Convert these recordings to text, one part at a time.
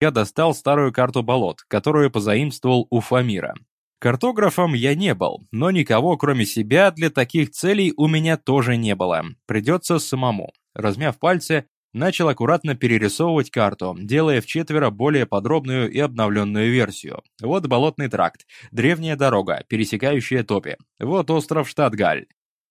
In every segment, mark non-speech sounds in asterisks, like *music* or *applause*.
я достал старую карту болот, которую позаимствовал у Фамира. Картографом я не был, но никого, кроме себя, для таких целей у меня тоже не было. Придется самому. Размяв пальцы, начал аккуратно перерисовывать карту, делая в четверо более подробную и обновленную версию. Вот болотный тракт, древняя дорога, пересекающая топи. Вот остров Штатгаль.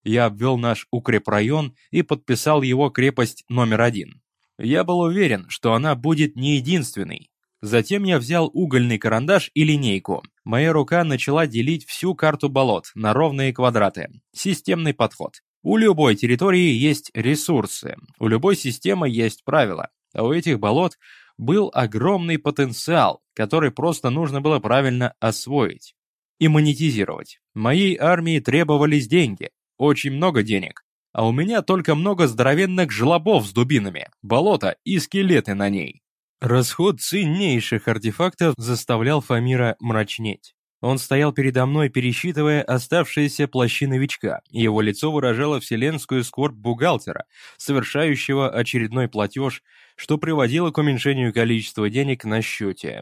Я обвел наш укрепрайон и подписал его крепость номер один. Я был уверен, что она будет не единственной. Затем я взял угольный карандаш и линейку. Моя рука начала делить всю карту болот на ровные квадраты. Системный подход. У любой территории есть ресурсы, у любой системы есть правила, а у этих болот был огромный потенциал, который просто нужно было правильно освоить и монетизировать. Моей армии требовались деньги, очень много денег, а у меня только много здоровенных жлобов с дубинами, болото и скелеты на ней. Расход ценнейших артефактов заставлял Фамира мрачнеть. Он стоял передо мной, пересчитывая оставшиеся плащи новичка, и его лицо выражало вселенскую скорбь бухгалтера, совершающего очередной платеж, что приводило к уменьшению количества денег на счете.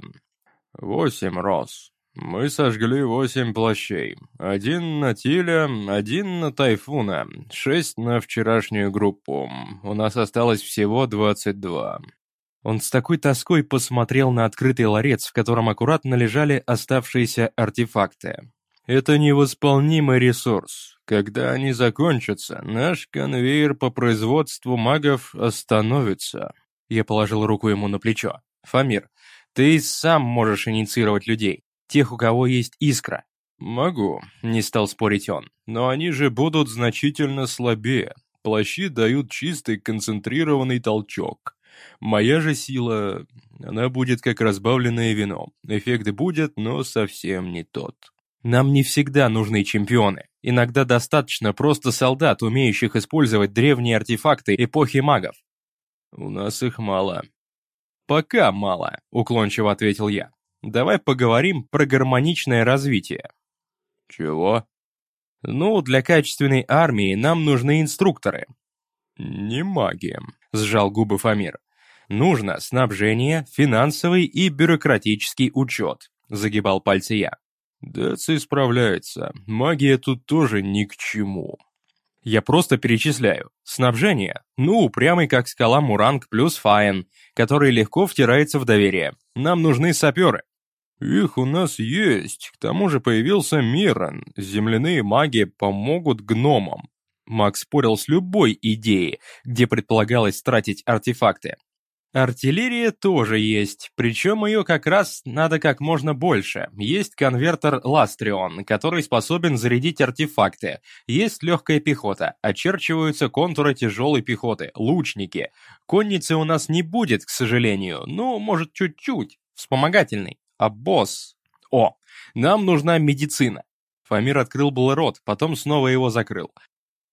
«Восемь роз. Мы сожгли восемь плащей. Один на Тиля, один на Тайфуна, шесть на вчерашнюю группу. У нас осталось всего двадцать два». Он с такой тоской посмотрел на открытый ларец, в котором аккуратно лежали оставшиеся артефакты. «Это невосполнимый ресурс. Когда они закончатся, наш конвейер по производству магов остановится». Я положил руку ему на плечо. «Фамир, ты сам можешь инициировать людей, тех, у кого есть искра». «Могу», — не стал спорить он. «Но они же будут значительно слабее. Плащи дают чистый концентрированный толчок. Моя же сила, она будет как разбавленное вино. Эффект будет, но совсем не тот. Нам не всегда нужны чемпионы. Иногда достаточно просто солдат, умеющих использовать древние артефакты эпохи магов. У нас их мало. Пока мало, уклончиво ответил я. Давай поговорим про гармоничное развитие. Чего? Ну, для качественной армии нам нужны инструкторы. Не маги, сжал губы Фамир. Нужно снабжение, финансовый и бюрократический учет», — загибал пальцы я. «Деци справляется. Магия тут тоже ни к чему». Я просто перечисляю. Снабжение. Ну, упрямый как скала Муранг плюс Фаен, который легко втирается в доверие. Нам нужны саперы. Их у нас есть. К тому же появился Мирон. Земляные маги помогут гномам. Макс спорил с любой идеей, где предполагалось тратить артефакты. Артиллерия тоже есть, причем ее как раз надо как можно больше. Есть конвертер Ластрион, который способен зарядить артефакты. Есть легкая пехота, очерчиваются контуры тяжелой пехоты, лучники. Конницы у нас не будет, к сожалению, ну, может, чуть-чуть, вспомогательный. А босс... О, нам нужна медицина. Фамир открыл был рот, потом снова его закрыл.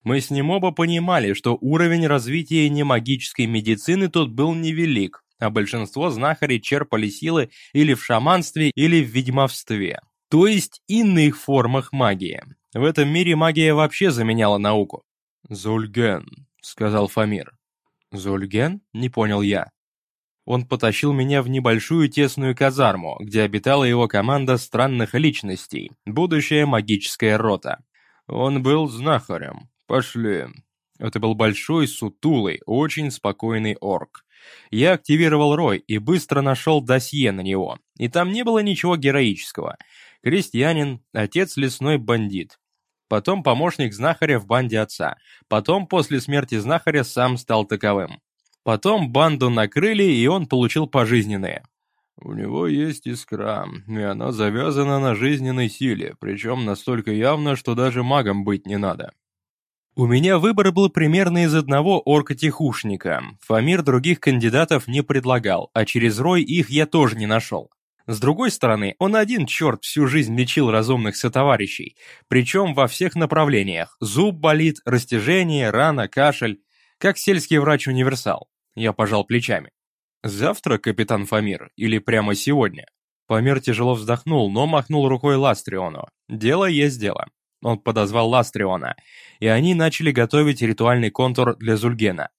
Мы с ним оба понимали, что уровень развития немагической медицины тут был невелик, а большинство знахарей черпали силы или в шаманстве, или в ведьмовстве, то есть иных формах магии. В этом мире магия вообще заменяла науку. «Зульген», — сказал Фамир. «Зульген?» — не понял я. Он потащил меня в небольшую тесную казарму, где обитала его команда странных личностей, будущая магическая рота. Он был знахарем, «Пошли». Это был большой, сутулый, очень спокойный орк. Я активировал Рой и быстро нашел досье на него. И там не было ничего героического. Крестьянин, отец лесной бандит. Потом помощник знахаря в банде отца. Потом после смерти знахаря сам стал таковым. Потом банду накрыли, и он получил пожизненные. У него есть искра, и она завязана на жизненной силе, причем настолько явно, что даже магом быть не надо. У меня выбор был примерно из одного орка-тихушника. Фамир других кандидатов не предлагал, а через Рой их я тоже не нашел. С другой стороны, он один черт всю жизнь лечил разумных сотоварищей, причем во всех направлениях. Зуб болит, растяжение, рана, кашель. Как сельский врач-универсал. Я пожал плечами. Завтра, капитан Фамир, или прямо сегодня? Фамир тяжело вздохнул, но махнул рукой Ластриону. Дело есть дело. Он подозвал Ластриона, и они начали готовить ритуальный контур для Зульгена.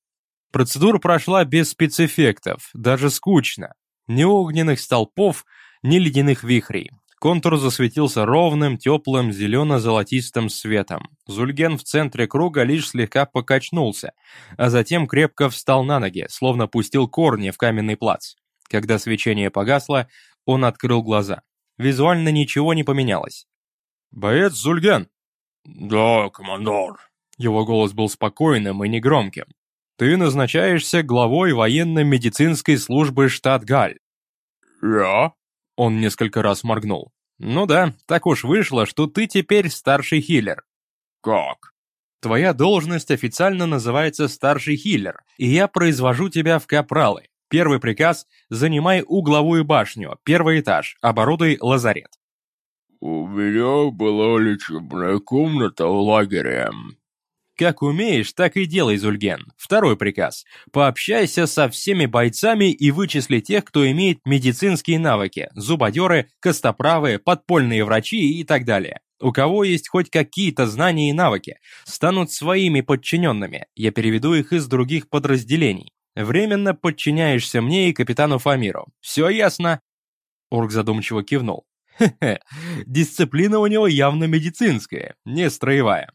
Процедура прошла без спецэффектов, даже скучно. Ни огненных столпов, ни ледяных вихрей. Контур засветился ровным, теплым, зелено-золотистым светом. Зульген в центре круга лишь слегка покачнулся, а затем крепко встал на ноги, словно пустил корни в каменный плац. Когда свечение погасло, он открыл глаза. Визуально ничего не поменялось. «Боец Зульген!» «Да, командор!» Его голос был спокойным и негромким. «Ты назначаешься главой военно-медицинской службы штат Галь». «Я?» Он несколько раз моргнул. «Ну да, так уж вышло, что ты теперь старший хиллер». «Как?» «Твоя должность официально называется старший хиллер, и я произвожу тебя в капралы. Первый приказ – занимай угловую башню, первый этаж, оборудуй лазарет». «У меня была лечебная комната в лагере», как умеешь, так и делай, Зульген. Второй приказ. Пообщайся со всеми бойцами и вычисли тех, кто имеет медицинские навыки. Зубодеры, костоправы, подпольные врачи и так далее. У кого есть хоть какие-то знания и навыки, станут своими подчиненными. Я переведу их из других подразделений. Временно подчиняешься мне и капитану Фамиру. Все ясно?» Орк задумчиво кивнул. «Хе-хе, дисциплина у него явно медицинская, не строевая.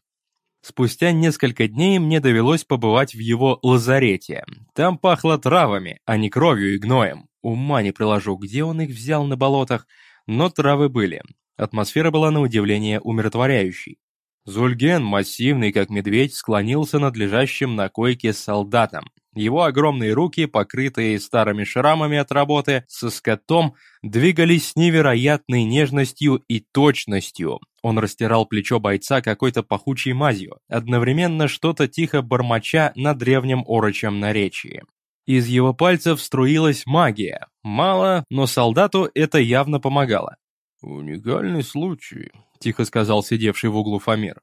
Спустя несколько дней мне довелось побывать в его лазарете. Там пахло травами, а не кровью и гноем. Ума не приложу, где он их взял на болотах, но травы были. Атмосфера была на удивление умиротворяющей. Зульген, массивный как медведь, склонился над лежащим на койке солдатом. Его огромные руки, покрытые старыми шрамами от работы, со скотом, двигались с невероятной нежностью и точностью. Он растирал плечо бойца какой-то пахучей мазью, одновременно что-то тихо бормоча на древнем орочем наречии. Из его пальцев струилась магия. Мало, но солдату это явно помогало. «Уникальный случай», — тихо сказал сидевший в углу Фамир.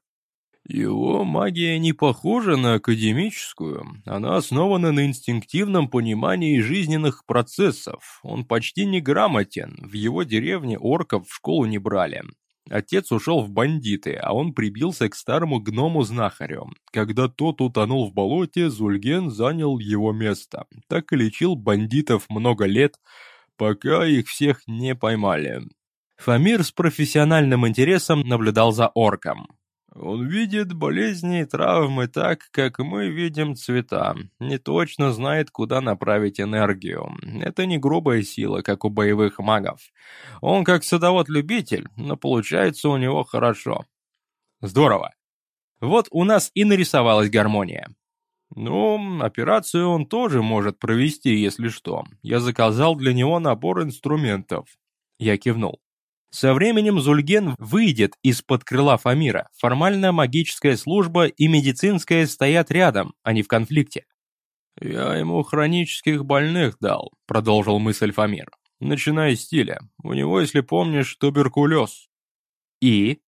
Его магия не похожа на академическую, она основана на инстинктивном понимании жизненных процессов. Он почти не грамотен, в его деревне орков в школу не брали. Отец ушел в бандиты, а он прибился к старому гному-знахарю. Когда тот утонул в болоте, Зульген занял его место. Так и лечил бандитов много лет, пока их всех не поймали. Фамир с профессиональным интересом наблюдал за орком. Он видит болезни и травмы так, как мы видим цвета, не точно знает, куда направить энергию. Это не грубая сила, как у боевых магов. Он как садовод-любитель, но получается у него хорошо. Здорово. Вот у нас и нарисовалась гармония. Ну, операцию он тоже может провести, если что. Я заказал для него набор инструментов. Я кивнул. Со временем Зульген выйдет из-под крыла Фамира. Формально магическая служба и медицинская стоят рядом, а не в конфликте. «Я ему хронических больных дал», — продолжил мысль Фамир. «Начиная с стиля. У него, если помнишь, туберкулез». «И?»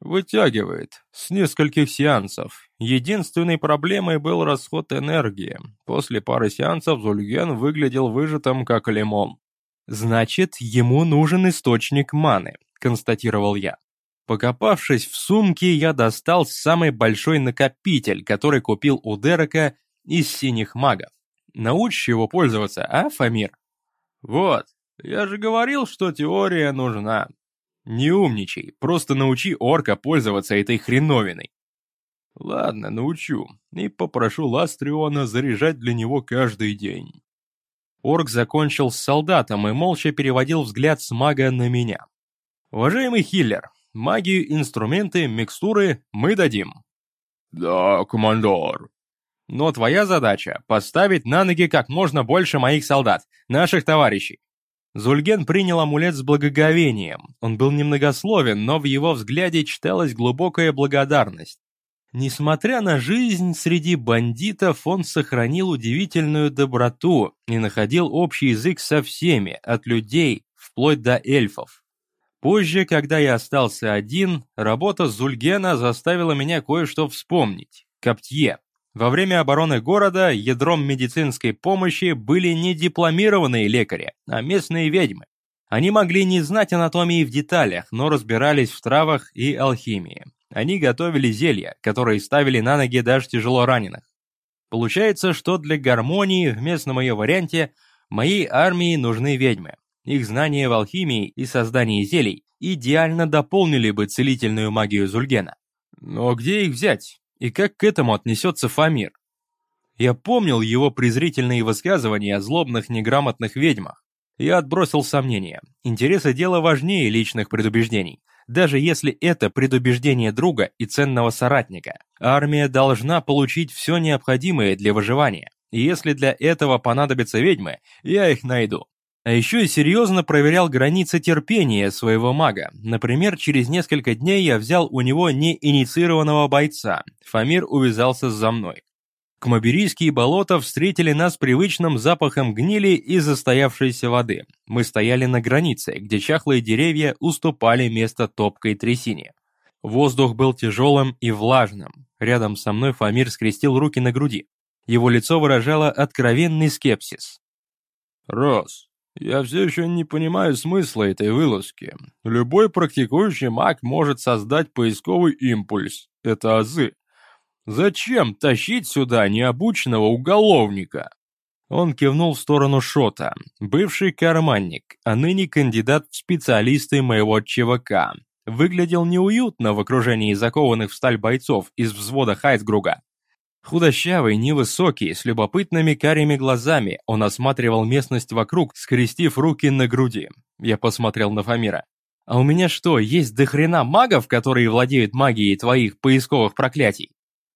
«Вытягивает. С нескольких сеансов. Единственной проблемой был расход энергии. После пары сеансов Зульген выглядел выжатым, как лимон. «Значит, ему нужен источник маны», — констатировал я. Покопавшись в сумке, я достал самый большой накопитель, который купил у Дерека из синих магов. Научишь его пользоваться, а, Фамир? Вот, я же говорил, что теория нужна. Не умничай, просто научи орка пользоваться этой хреновиной. Ладно, научу, и попрошу Ластриона заряжать для него каждый день. Орк закончил с солдатом и молча переводил взгляд с мага на меня. «Уважаемый хиллер, магию, инструменты, микстуры мы дадим». «Да, командор». «Но твоя задача — поставить на ноги как можно больше моих солдат, наших товарищей». Зульген принял амулет с благоговением. Он был немногословен, но в его взгляде читалась глубокая благодарность. Несмотря на жизнь среди бандитов, он сохранил удивительную доброту и находил общий язык со всеми, от людей вплоть до эльфов. Позже, когда я остался один, работа Зульгена заставила меня кое-что вспомнить. Коптье. Во время обороны города ядром медицинской помощи были не дипломированные лекари, а местные ведьмы. Они могли не знать анатомии в деталях, но разбирались в травах и алхимии. Они готовили зелья, которые ставили на ноги даже тяжело раненых. Получается, что для гармонии в местном ее варианте Моей армии нужны ведьмы. Их знания в алхимии и создании зелий идеально дополнили бы целительную магию Зульгена. Но где их взять? И как к этому отнесется Фамир? Я помнил его презрительные высказывания о злобных неграмотных ведьмах. Я отбросил сомнения. Интересы дела важнее личных предубеждений. Даже если это предубеждение друга и ценного соратника. Армия должна получить все необходимое для выживания. Если для этого понадобятся ведьмы, я их найду. А еще и серьезно проверял границы терпения своего мага. Например, через несколько дней я взял у него неинициированного бойца. Фамир увязался за мной. Кмаберийские болота встретили нас привычным запахом гнили и застоявшейся воды. Мы стояли на границе, где чахлые деревья уступали место топкой трясине. Воздух был тяжелым и влажным. Рядом со мной Фамир скрестил руки на груди. Его лицо выражало откровенный скепсис. «Рос, я все еще не понимаю смысла этой вылазки. Любой практикующий маг может создать поисковый импульс. Это азы. Зачем тащить сюда необученного уголовника? Он кивнул в сторону Шота, бывший карманник, а ныне кандидат в специалисты моего ЧВК. Выглядел неуютно в окружении закованных в сталь бойцов из взвода Хайсгруга. Худощавый, невысокий, с любопытными карими глазами, он осматривал местность вокруг, скрестив руки на груди. Я посмотрел на Фамира. «А у меня что, есть дохрена магов, которые владеют магией твоих поисковых проклятий?»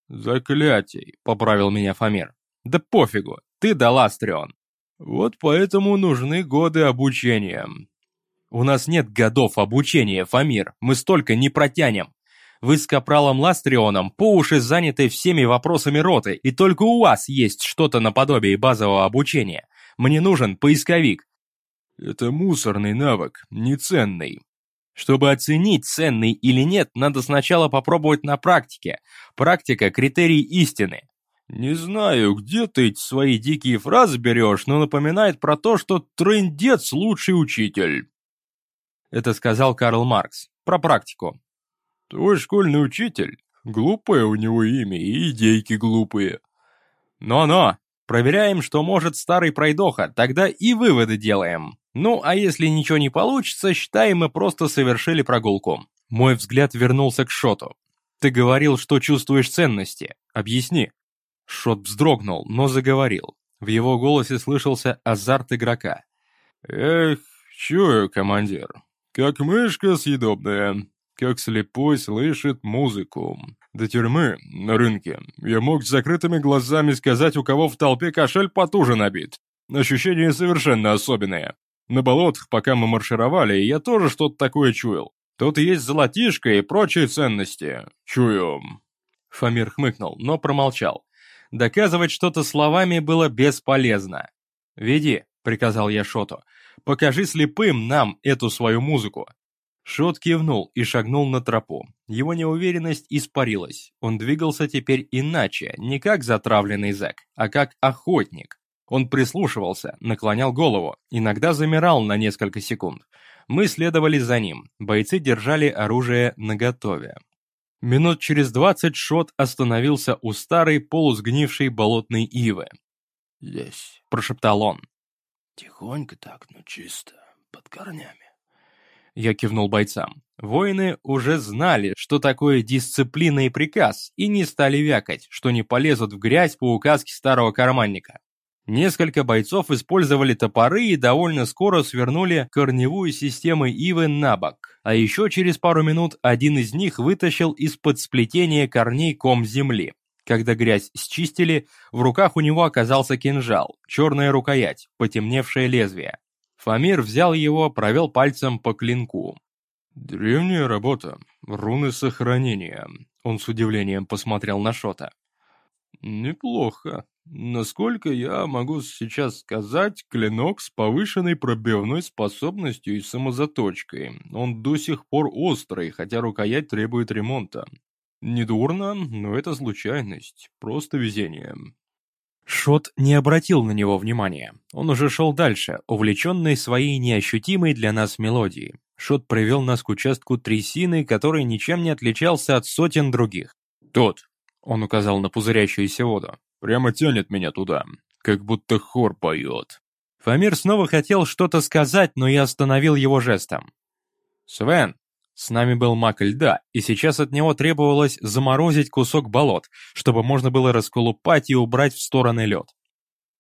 «Заклятий», — поправил меня Фамир. «Да пофигу, ты Даластрион». «Вот поэтому нужны годы обучения». «У нас нет годов обучения, Фамир, мы столько не протянем. Вы с капралом Ластрионом по уши заняты всеми вопросами роты, и только у вас есть что-то наподобие базового обучения. Мне нужен поисковик». «Это мусорный навык, неценный». Чтобы оценить, ценный или нет, надо сначала попробовать на практике. Практика – критерий истины. Не знаю, где ты эти свои дикие фразы берешь, но напоминает про то, что трындец – лучший учитель. Это сказал Карл Маркс. Про практику. Твой школьный учитель. Глупое у него имя и идейки глупые. Но-но, проверяем, что может старый пройдоха, тогда и выводы делаем. Ну, а если ничего не получится, считаем, мы просто совершили прогулку. Мой взгляд вернулся к Шоту. Ты говорил, что чувствуешь ценности. Объясни. Шот вздрогнул, но заговорил. В его голосе слышался азарт игрока. «Эх, чую, командир. Как мышка съедобная как слепой слышит музыку. До тюрьмы, на рынке, я мог с закрытыми глазами сказать, у кого в толпе кошель потуже набит. Ощущения совершенно особенные. На болотах, пока мы маршировали, я тоже что-то такое чуял. Тут есть золотишко и прочие ценности. Чую. Фамир хмыкнул, но промолчал. Доказывать что-то словами было бесполезно. «Веди», — приказал я Шоту, — «покажи слепым нам эту свою музыку». Шот кивнул и шагнул на тропу. Его неуверенность испарилась. Он двигался теперь иначе, не как затравленный зэк, а как охотник. Он прислушивался, наклонял голову, иногда замирал на несколько секунд. Мы следовали за ним, бойцы держали оружие наготове. Минут через двадцать Шот остановился у старой полусгнившей болотной ивы. «Здесь», — прошептал он. «Тихонько так, но чисто, под корнями». Я кивнул бойцам. Воины уже знали, что такое дисциплина и приказ, и не стали вякать, что не полезут в грязь по указке старого карманника. Несколько бойцов использовали топоры и довольно скоро свернули корневую систему ивы на бок. А еще через пару минут один из них вытащил из-под сплетения корней ком земли. Когда грязь счистили, в руках у него оказался кинжал, черная рукоять, потемневшее лезвие. Фамир взял его, провел пальцем по клинку. «Древняя работа. Руны сохранения». Он с удивлением посмотрел на Шота. «Неплохо. Насколько я могу сейчас сказать, клинок с повышенной пробивной способностью и самозаточкой. Он до сих пор острый, хотя рукоять требует ремонта. Недурно, но это случайность, просто везение. Шот не обратил на него внимания. Он уже шел дальше, увлеченный своей неощутимой для нас мелодией. Шот привел нас к участку трясины, который ничем не отличался от сотен других. «Тот», — он указал на пузырящуюся воду, — «прямо тянет меня туда, как будто хор поет». Фамир снова хотел что-то сказать, но я остановил его жестом. «Свен!» С нами был маг льда, и сейчас от него требовалось заморозить кусок болот, чтобы можно было расколупать и убрать в стороны лед.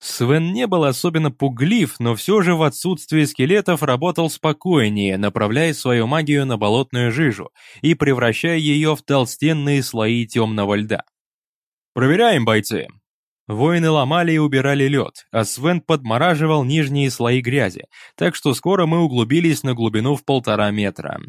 Свен не был особенно пуглив, но все же в отсутствии скелетов работал спокойнее, направляя свою магию на болотную жижу и превращая ее в толстенные слои темного льда. «Проверяем, бойцы!» Воины ломали и убирали лед, а Свен подмораживал нижние слои грязи, так что скоро мы углубились на глубину в полтора метра.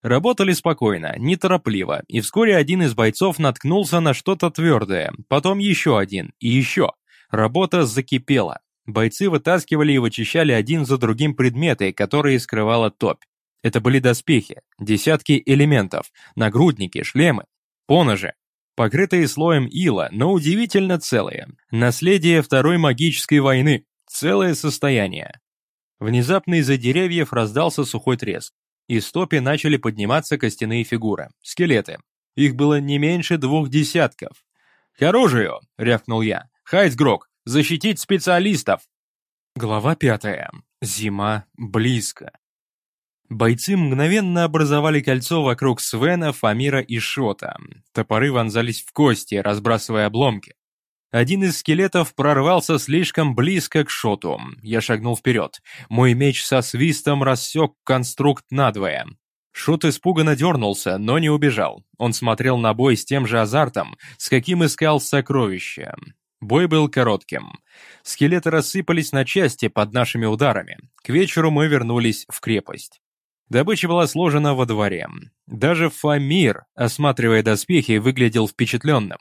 Работали спокойно, неторопливо, и вскоре один из бойцов наткнулся на что-то твердое, потом еще один и еще. Работа закипела. Бойцы вытаскивали и вычищали один за другим предметы, которые скрывала топь. Это были доспехи, десятки элементов, нагрудники, шлемы, поножи, покрытые слоем ила, но удивительно целые. Наследие Второй магической войны, целое состояние. Внезапно из-за деревьев раздался сухой треск. Из топи начали подниматься костяные фигуры, скелеты. Их было не меньше двух десятков. «К оружию!» — рявкнул я. Хайсгрок, защитить специалистов!» Глава пятая. Зима близко. Бойцы мгновенно образовали кольцо вокруг Свена, Фамира и Шота. Топоры вонзались в кости, разбрасывая обломки. Один из скелетов прорвался слишком близко к Шоту. Я шагнул вперед. Мой меч со свистом рассек конструкт надвое. Шут испуганно дернулся, но не убежал. Он смотрел на бой с тем же азартом, с каким искал сокровища. Бой был коротким. Скелеты рассыпались на части под нашими ударами. К вечеру мы вернулись в крепость. Добыча была сложена во дворе. Даже Фамир, осматривая доспехи, выглядел впечатленным.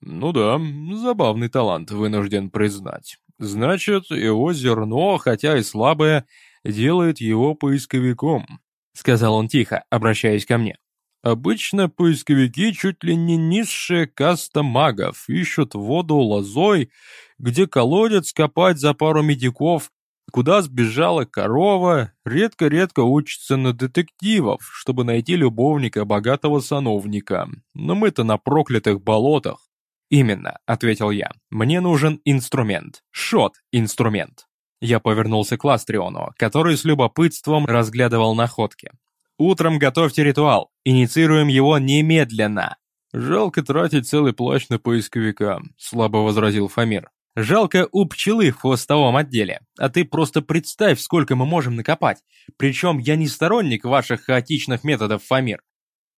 «Ну да, забавный талант, вынужден признать. Значит, его зерно, хотя и слабое, делает его поисковиком», — сказал он тихо, обращаясь ко мне. Обычно поисковики чуть ли не низшая каста магов, ищут воду лозой, где колодец копать за пару медиков, куда сбежала корова, редко-редко учатся на детективов, чтобы найти любовника богатого сановника. Но мы-то на проклятых болотах. «Именно», — ответил я. «Мне нужен инструмент. Шот-инструмент». Я повернулся к Ластриону, который с любопытством разглядывал находки. Утром готовьте ритуал. Инициируем его немедленно. Жалко тратить целый плащ на поисковика, слабо возразил Фамир. Жалко у пчелы в хвостовом отделе. А ты просто представь, сколько мы можем накопать. Причем я не сторонник ваших хаотичных методов, Фамир.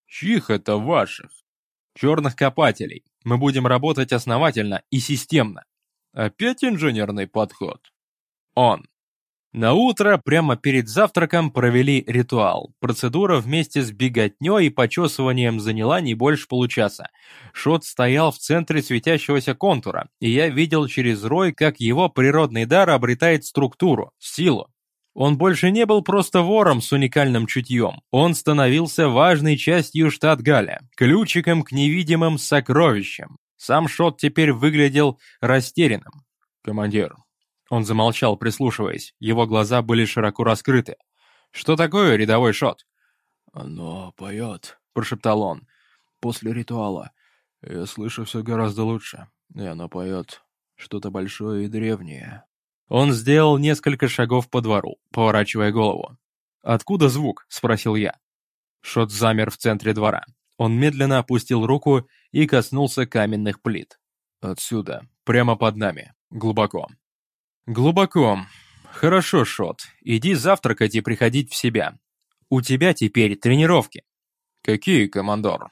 Чьих это ваших? Черных копателей. Мы будем работать основательно и системно. Опять инженерный подход. Он. На утро прямо перед завтраком провели ритуал. Процедура вместе с беготней и почесыванием заняла не больше получаса. Шот стоял в центре светящегося контура, и я видел через рой, как его природный дар обретает структуру, силу. Он больше не был просто вором с уникальным чутьем. Он становился важной частью штат Галя, ключиком к невидимым сокровищам. Сам Шот теперь выглядел растерянным. «Командир, он замолчал, прислушиваясь. Его глаза были широко раскрыты. «Что такое рядовой шот?» «Оно поет», — прошептал он. «После ритуала. Я слышу все гораздо лучше. И оно поет что-то большое и древнее». Он сделал несколько шагов по двору, поворачивая голову. «Откуда звук?» — спросил я. Шот замер в центре двора. Он медленно опустил руку и коснулся каменных плит. «Отсюда, прямо под нами, глубоко. «Глубоко. Хорошо, Шот. Иди завтракать и приходить в себя. У тебя теперь тренировки». «Какие, командор?»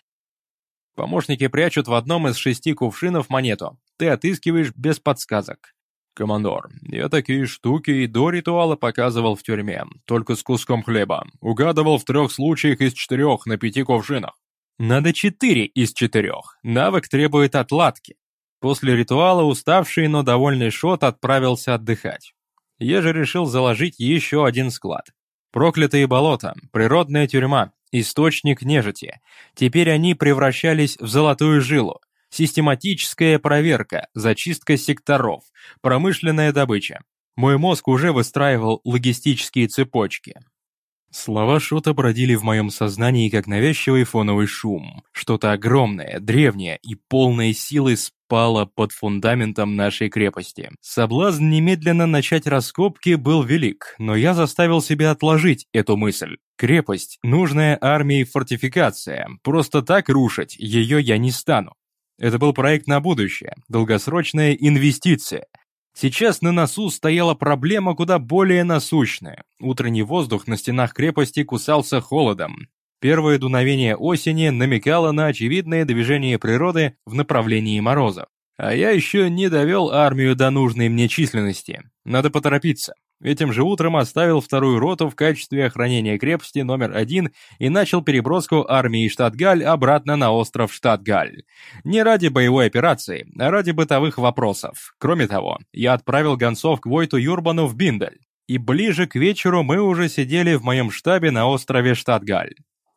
Помощники прячут в одном из шести кувшинов монету. Ты отыскиваешь без подсказок. «Командор, я такие штуки и до ритуала показывал в тюрьме, только с куском хлеба. Угадывал в трех случаях из четырех на пяти кувшинах. Надо четыре из четырех. Навык требует отладки. После ритуала уставший, но довольный Шот отправился отдыхать. Же решил заложить еще один склад. Проклятые болота, природная тюрьма, источник нежити. Теперь они превращались в золотую жилу. Систематическая проверка, зачистка секторов, промышленная добыча. Мой мозг уже выстраивал логистические цепочки. Слова Шота бродили в моем сознании, как навязчивый фоновый шум. Что-то огромное, древнее и полное силы с пала под фундаментом нашей крепости. Соблазн немедленно начать раскопки был велик, но я заставил себя отложить эту мысль. Крепость, нужная армии фортификация, просто так рушить ее я не стану. Это был проект на будущее, долгосрочная инвестиция. Сейчас на носу стояла проблема куда более насущная. Утренний воздух на стенах крепости кусался холодом. Первое дуновение осени намекало на очевидное движение природы в направлении морозов. А я еще не довел армию до нужной мне численности. Надо поторопиться. Этим же утром оставил вторую роту в качестве охранения крепости номер один и начал переброску армии Штатгаль обратно на остров Штатгаль. Не ради боевой операции, а ради бытовых вопросов. Кроме того, я отправил гонцов к Войту Юрбану в Биндель. И ближе к вечеру мы уже сидели в моем штабе на острове Штатгаль.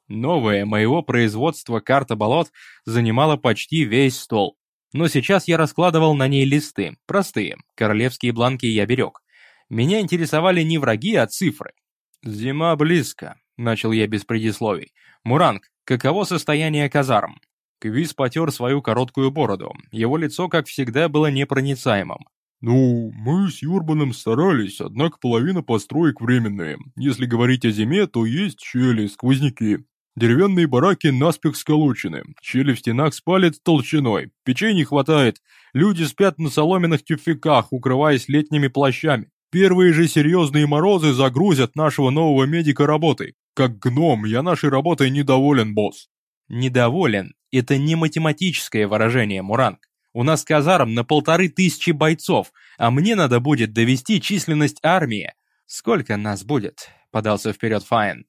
Новая моего производства карта болот занимала почти весь стол. Но сейчас я раскладывал на ней листы, простые, королевские бланки я берег. Меня интересовали не враги, а цифры. «Зима близко», — начал я без предисловий. «Муранг, каково состояние казарм?» Квиз потер свою короткую бороду. Его лицо, как всегда, было непроницаемым. «Ну, мы с Юрбаном старались, однако половина построек временные. Если говорить о зиме, то есть щели, сквозняки. Деревянные бараки наспех сколочены, щели в стенах спалят толщиной, печей не хватает, люди спят на соломенных тюфяках, укрываясь летними плащами. Первые же серьезные морозы загрузят нашего нового медика работой. Как гном, я нашей работой недоволен, босс. Недоволен – это не математическое выражение, Муранг. У нас казарм на полторы тысячи бойцов, а мне надо будет довести численность армии. Сколько нас будет? Подался вперед Файн.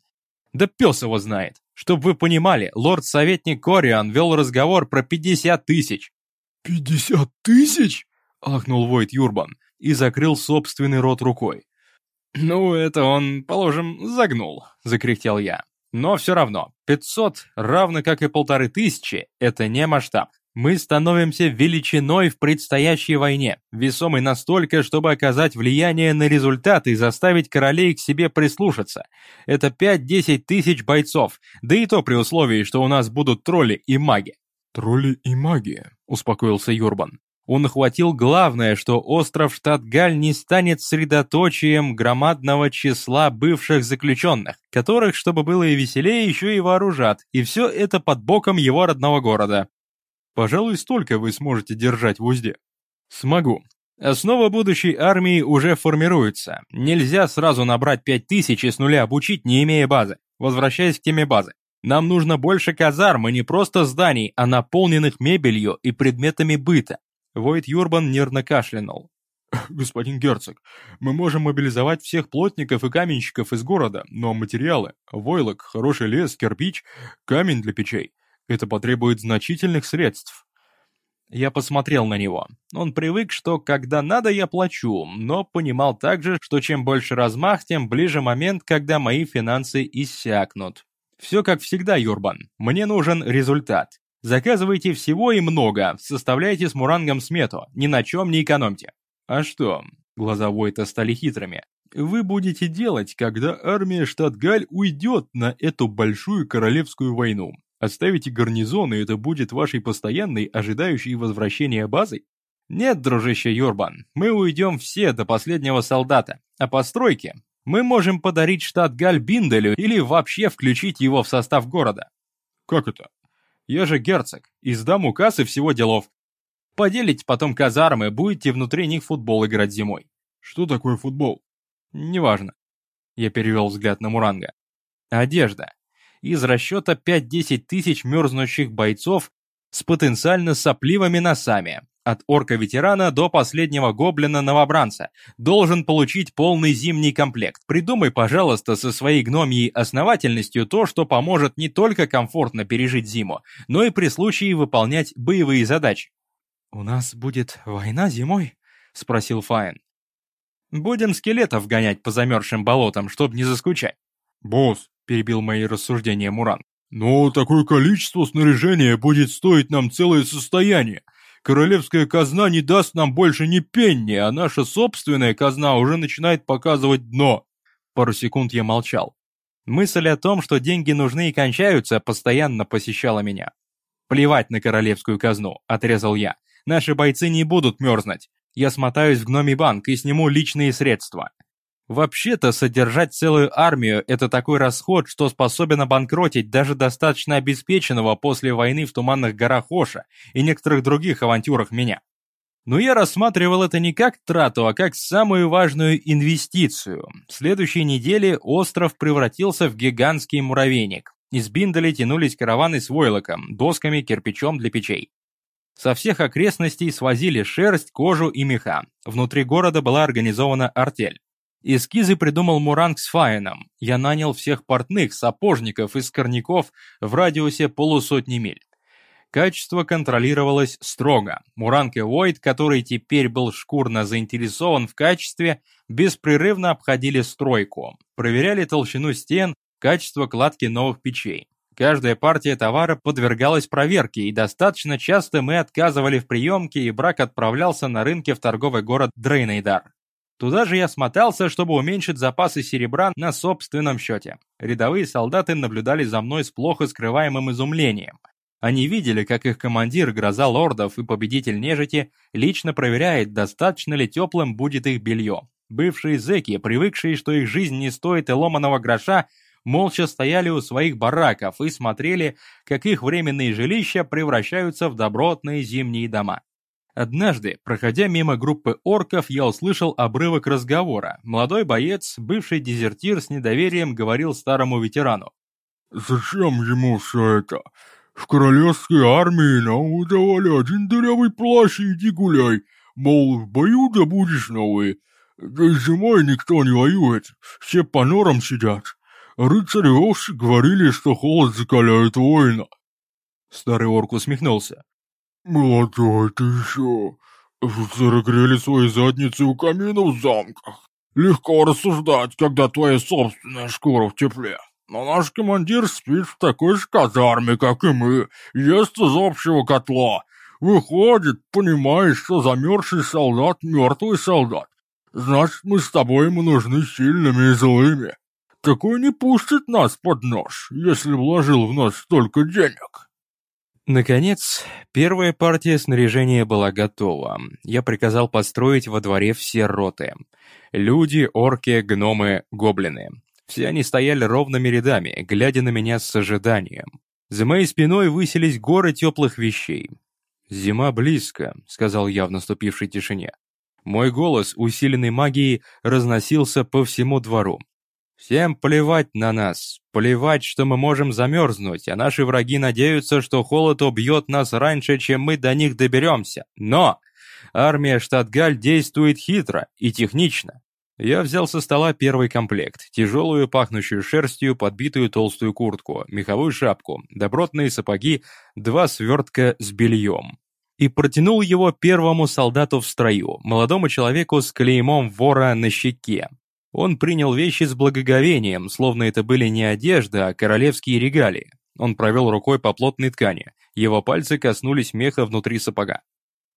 Да пес его знает. Чтоб вы понимали, лорд-советник Кориан вел разговор про 50 тысяч. «Пятьдесят тысяч?» — ахнул Войт Юрбан и закрыл собственный рот рукой. «Ну, это он, положим, загнул», — закряхтел я. «Но все равно, 500, равно как и полторы тысячи, это не масштаб. Мы становимся величиной в предстоящей войне, весомой настолько, чтобы оказать влияние на результаты и заставить королей к себе прислушаться. Это 5-10 тысяч бойцов, да и то при условии, что у нас будут тролли и маги. «Тролли и маги», — успокоился Юрбан. Он охватил главное, что остров Штатгаль не станет средоточием громадного числа бывших заключенных, которых, чтобы было и веселее, еще и вооружат, и все это под боком его родного города. Пожалуй, столько вы сможете держать в узде. Смогу. Основа будущей армии уже формируется. Нельзя сразу набрать пять тысяч и с нуля обучить, не имея базы. Возвращаясь к теме базы. Нам нужно больше казарм, и не просто зданий, а наполненных мебелью и предметами быта. Войт Юрбан нервно кашлянул. *laughs* «Господин герцог, мы можем мобилизовать всех плотников и каменщиков из города, но материалы — войлок, хороший лес, кирпич, камень для печей это потребует значительных средств. Я посмотрел на него. Он привык, что когда надо, я плачу, но понимал также, что чем больше размах, тем ближе момент, когда мои финансы иссякнут. Все как всегда, Юрбан. Мне нужен результат. Заказывайте всего и много, составляйте с Мурангом смету, ни на чем не экономьте. А что? Глаза Войта стали хитрыми. Вы будете делать, когда армия Штатгаль уйдет на эту большую королевскую войну. Оставите гарнизон, и это будет вашей постоянной, ожидающей возвращения базой? Нет, дружище Юрбан, мы уйдем все до последнего солдата, а постройки мы можем подарить штат Гальбинделю или вообще включить его в состав города. Как это? Я же герцог, издам указ и всего делов. Поделите потом казармы, будете внутри них футбол играть зимой. Что такое футбол? Неважно. Я перевел взгляд на Муранга. Одежда из расчета 5-10 тысяч мерзнущих бойцов с потенциально сопливыми носами, от орка-ветерана до последнего гоблина-новобранца, должен получить полный зимний комплект. Придумай, пожалуйста, со своей гномьей основательностью то, что поможет не только комфортно пережить зиму, но и при случае выполнять боевые задачи. «У нас будет война зимой?» — спросил Файн. «Будем скелетов гонять по замерзшим болотам, чтобы не заскучать». «Босс, перебил мои рассуждения Муран. «Но такое количество снаряжения будет стоить нам целое состояние. Королевская казна не даст нам больше ни пенни, а наша собственная казна уже начинает показывать дно». Пару секунд я молчал. Мысль о том, что деньги нужны и кончаются, постоянно посещала меня. «Плевать на королевскую казну», — отрезал я. Наши бойцы не будут мерзнуть. Я смотаюсь в гномий банк и сниму личные средства. Вообще-то, содержать целую армию – это такой расход, что способен обанкротить даже достаточно обеспеченного после войны в Туманных горах Оша и некоторых других авантюрах меня. Но я рассматривал это не как трату, а как самую важную инвестицию. В следующей неделе остров превратился в гигантский муравейник. Из Биндали тянулись караваны с войлоком, досками, кирпичом для печей. Со всех окрестностей свозили шерсть, кожу и меха. Внутри города была организована артель. Эскизы придумал Муранг с Фаином. Я нанял всех портных, сапожников и скорняков в радиусе полусотни миль. Качество контролировалось строго. Муранг и Войд, который теперь был шкурно заинтересован в качестве, беспрерывно обходили стройку, проверяли толщину стен, качество кладки новых печей. Каждая партия товара подвергалась проверке, и достаточно часто мы отказывали в приемке, и брак отправлялся на рынке в торговый город Дрейнейдар. Туда же я смотался, чтобы уменьшить запасы серебра на собственном счете. Рядовые солдаты наблюдали за мной с плохо скрываемым изумлением. Они видели, как их командир, гроза лордов и победитель нежити, лично проверяет, достаточно ли теплым будет их белье. Бывшие зэки, привыкшие, что их жизнь не стоит и ломаного гроша, молча стояли у своих бараков и смотрели, как их временные жилища превращаются в добротные зимние дома. Однажды, проходя мимо группы орков, я услышал обрывок разговора. Молодой боец, бывший дезертир с недоверием говорил старому ветерану. «Зачем ему все это? В королевской армии нам выдавали один дырявый плащ и иди гуляй. Мол, в бою добудешь новые. Да и зимой никто не воюет, все по норам сидят. Рыцари Овши говорили, что холод закаляет воина». Старый орк усмехнулся. «Молодой ты еще. Офицеры грели свои задницы у камина в замках. Легко рассуждать, когда твоя собственная шкура в тепле. Но наш командир спит в такой же казарме, как и мы, ест из общего котла. Выходит, понимаешь, что замерзший солдат — мертвый солдат. Значит, мы с тобой ему нужны сильными и злыми. Такой не пустит нас под нож, если вложил в нас столько денег». Наконец, первая партия снаряжения была готова. Я приказал построить во дворе все роты. Люди, орки, гномы, гоблины. Все они стояли ровными рядами, глядя на меня с ожиданием. За моей спиной высились горы теплых вещей. «Зима близко», — сказал я в наступившей тишине. Мой голос, усиленный магией, разносился по всему двору. Всем плевать на нас, плевать, что мы можем замерзнуть, а наши враги надеются, что холод убьет нас раньше, чем мы до них доберемся. Но армия Штатгаль действует хитро и технично. Я взял со стола первый комплект, тяжелую, пахнущую шерстью, подбитую толстую куртку, меховую шапку, добротные сапоги, два свертка с бельем. И протянул его первому солдату в строю, молодому человеку с клеймом вора на щеке. Он принял вещи с благоговением, словно это были не одежда, а королевские регалии. Он провел рукой по плотной ткани, его пальцы коснулись меха внутри сапога.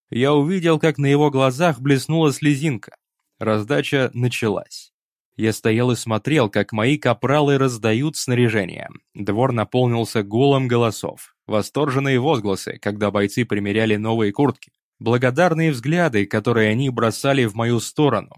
Я увидел, как на его глазах блеснула слезинка. Раздача началась. Я стоял и смотрел, как мои капралы раздают снаряжение. Двор наполнился гулом голосов, восторженные возгласы, когда бойцы примеряли новые куртки, благодарные взгляды, которые они бросали в мою сторону,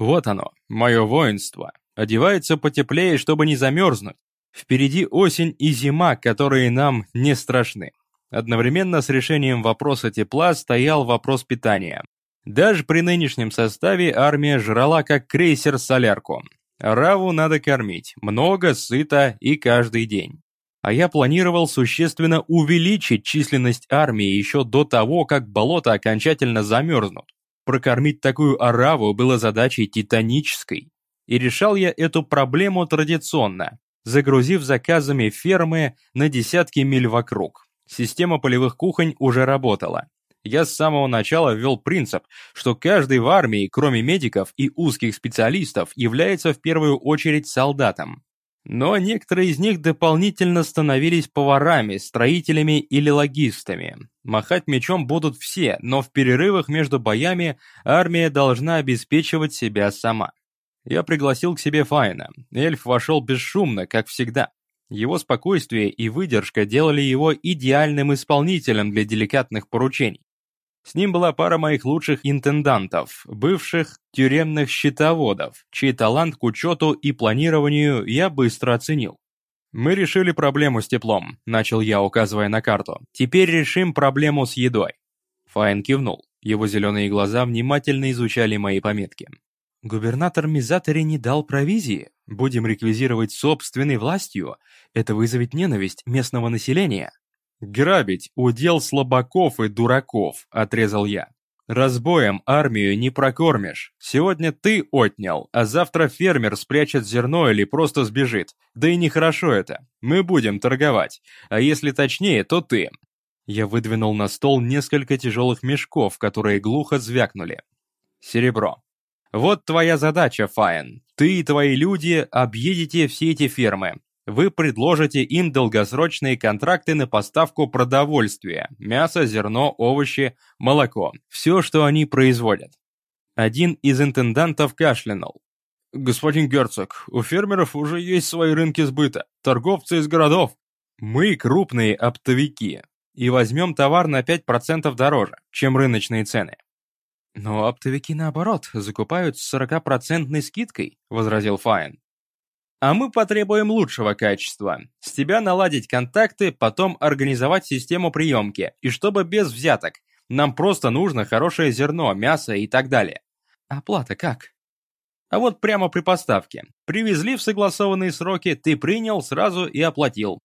вот оно, мое воинство. Одевается потеплее, чтобы не замерзнуть. Впереди осень и зима, которые нам не страшны. Одновременно с решением вопроса тепла стоял вопрос питания. Даже при нынешнем составе армия жрала как крейсер солярку. Раву надо кормить, много, сыто и каждый день. А я планировал существенно увеличить численность армии еще до того, как болота окончательно замерзнут. Прокормить такую ораву было задачей титанической. И решал я эту проблему традиционно, загрузив заказами фермы на десятки миль вокруг. Система полевых кухонь уже работала. Я с самого начала ввел принцип, что каждый в армии, кроме медиков и узких специалистов, является в первую очередь солдатом. Но некоторые из них дополнительно становились поварами, строителями или логистами. Махать мечом будут все, но в перерывах между боями армия должна обеспечивать себя сама. Я пригласил к себе Файна. Эльф вошел бесшумно, как всегда. Его спокойствие и выдержка делали его идеальным исполнителем для деликатных поручений. С ним была пара моих лучших интендантов, бывших тюремных счетоводов, чей талант к учету и планированию я быстро оценил. «Мы решили проблему с теплом», — начал я, указывая на карту. «Теперь решим проблему с едой». Файн кивнул. Его зеленые глаза внимательно изучали мои пометки. «Губернатор Мизатори не дал провизии. Будем реквизировать собственной властью. Это вызовет ненависть местного населения». «Грабить – удел слабаков и дураков», – отрезал я. «Разбоем армию не прокормишь. Сегодня ты отнял, а завтра фермер спрячет зерно или просто сбежит. Да и нехорошо это. Мы будем торговать. А если точнее, то ты». Я выдвинул на стол несколько тяжелых мешков, которые глухо звякнули. Серебро. Вот твоя задача, Файн. Ты и твои люди объедете все эти фермы. Вы предложите им долгосрочные контракты на поставку продовольствия, мясо, зерно, овощи, молоко, все, что они производят. Один из интендантов кашлянул. «Господин герцог, у фермеров уже есть свои рынки сбыта, торговцы из городов. Мы крупные оптовики и возьмем товар на 5% дороже, чем рыночные цены». «Но оптовики, наоборот, закупают с 40% скидкой», — возразил Файн. А мы потребуем лучшего качества. С тебя наладить контакты, потом организовать систему приемки. И чтобы без взяток. Нам просто нужно хорошее зерно, мясо и так далее. Оплата как? А вот прямо при поставке. Привезли в согласованные сроки, ты принял сразу и оплатил.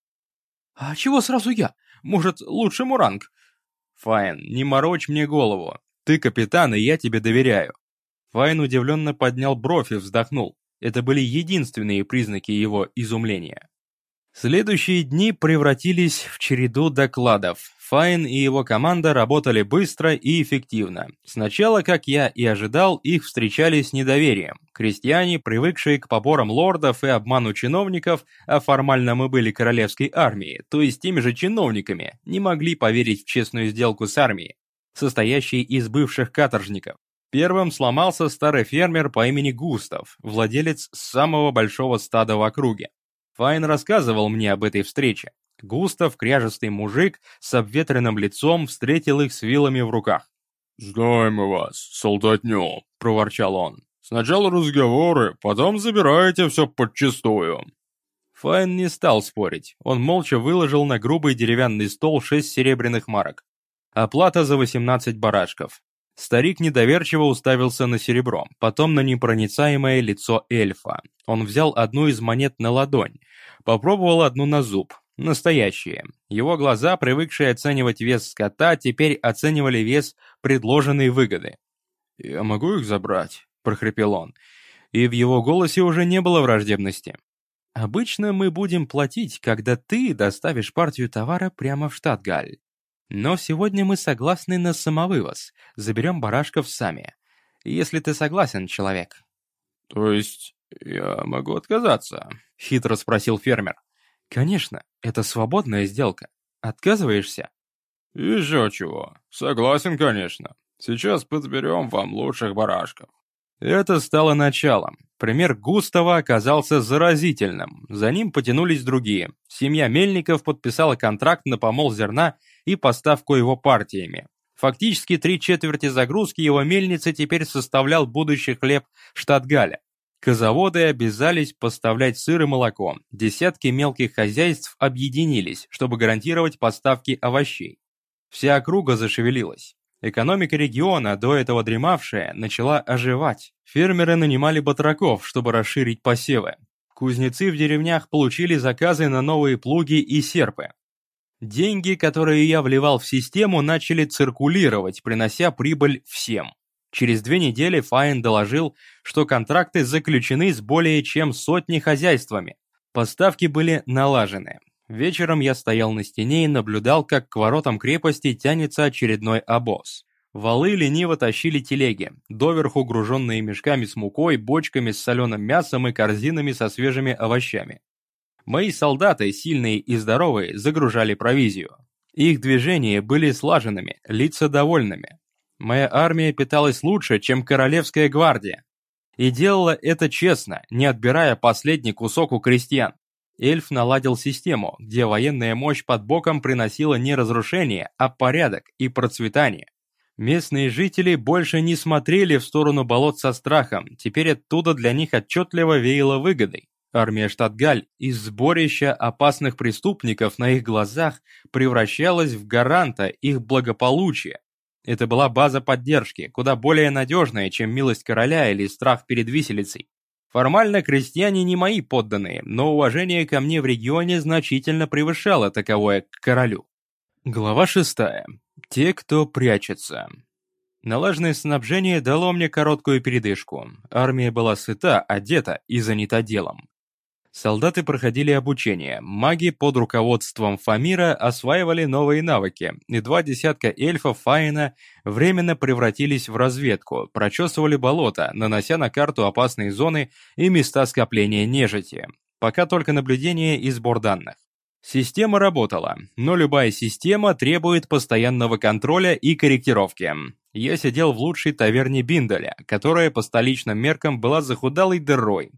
А чего сразу я? Может, лучше Муранг? Файн, не морочь мне голову. Ты капитан, и я тебе доверяю. Файн удивленно поднял бровь и вздохнул. Это были единственные признаки его изумления. Следующие дни превратились в череду докладов. Файн и его команда работали быстро и эффективно. Сначала, как я и ожидал, их встречали с недоверием. Крестьяне, привыкшие к поборам лордов и обману чиновников, а формально мы были королевской армией, то есть теми же чиновниками, не могли поверить в честную сделку с армией, состоящей из бывших каторжников. Первым сломался старый фермер по имени Густав, владелец самого большого стада в округе. Файн рассказывал мне об этой встрече. Густав, кряжестый мужик с обветренным лицом, встретил их с вилами в руках. «Знаем мы вас, солдатню», — проворчал он. «Сначала разговоры, потом забираете все подчистую». Файн не стал спорить. Он молча выложил на грубый деревянный стол шесть серебряных марок. Оплата за 18 барашков. Старик недоверчиво уставился на серебро, потом на непроницаемое лицо эльфа. Он взял одну из монет на ладонь, попробовал одну на зуб. Настоящие. Его глаза, привыкшие оценивать вес скота, теперь оценивали вес предложенной выгоды. «Я могу их забрать?» – прохрипел он. И в его голосе уже не было враждебности. «Обычно мы будем платить, когда ты доставишь партию товара прямо в штат Галь. Но сегодня мы согласны на самовывоз. Заберем барашков сами. Если ты согласен, человек. То есть я могу отказаться? Хитро спросил фермер. Конечно, это свободная сделка. Отказываешься? Еще чего. Согласен, конечно. Сейчас подберем вам лучших барашков. Это стало началом. Пример Густава оказался заразительным. За ним потянулись другие. Семья Мельников подписала контракт на помол зерна и поставку его партиями. Фактически три четверти загрузки его мельницы теперь составлял будущий хлеб штат Галя. Козаводы обязались поставлять сыр и молоко. Десятки мелких хозяйств объединились, чтобы гарантировать поставки овощей. Вся округа зашевелилась. Экономика региона, до этого дремавшая, начала оживать. Фермеры нанимали батраков, чтобы расширить посевы. Кузнецы в деревнях получили заказы на новые плуги и серпы. Деньги, которые я вливал в систему, начали циркулировать, принося прибыль всем. Через две недели Файн доложил, что контракты заключены с более чем сотней хозяйствами. Поставки были налажены. Вечером я стоял на стене и наблюдал, как к воротам крепости тянется очередной обоз. Валы лениво тащили телеги, доверху груженные мешками с мукой, бочками с соленым мясом и корзинами со свежими овощами. Мои солдаты, сильные и здоровые, загружали провизию. Их движения были слаженными, лица довольными. Моя армия питалась лучше, чем королевская гвардия. И делала это честно, не отбирая последний кусок у крестьян. Эльф наладил систему, где военная мощь под боком приносила не разрушение, а порядок и процветание. Местные жители больше не смотрели в сторону болот со страхом, теперь оттуда для них отчетливо веяло выгодой. Армия Штатгаль из сборища опасных преступников на их глазах превращалась в гаранта их благополучия. Это была база поддержки, куда более надежная, чем милость короля или страх перед виселицей. Формально крестьяне не мои подданные, но уважение ко мне в регионе значительно превышало таковое к королю. Глава шестая. Те, кто прячется. Налаженное снабжение дало мне короткую передышку. Армия была сыта, одета и занята делом. Солдаты проходили обучение, маги под руководством Фамира осваивали новые навыки, и два десятка эльфов Фаина временно превратились в разведку, прочесывали болото, нанося на карту опасные зоны и места скопления нежити. Пока только наблюдение и сбор данных. Система работала, но любая система требует постоянного контроля и корректировки. Я сидел в лучшей таверне Биндаля, которая по столичным меркам была захудалой дырой,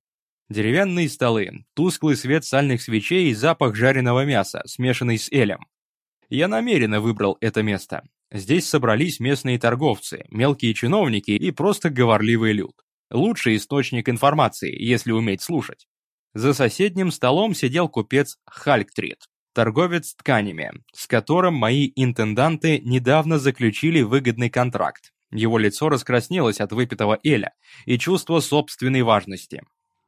Деревянные столы, тусклый свет сальных свечей и запах жареного мяса, смешанный с элем. Я намеренно выбрал это место. Здесь собрались местные торговцы, мелкие чиновники и просто говорливый люд. Лучший источник информации, если уметь слушать. За соседним столом сидел купец Хальктрит, торговец тканями, с которым мои интенданты недавно заключили выгодный контракт. Его лицо раскраснелось от выпитого эля и чувство собственной важности.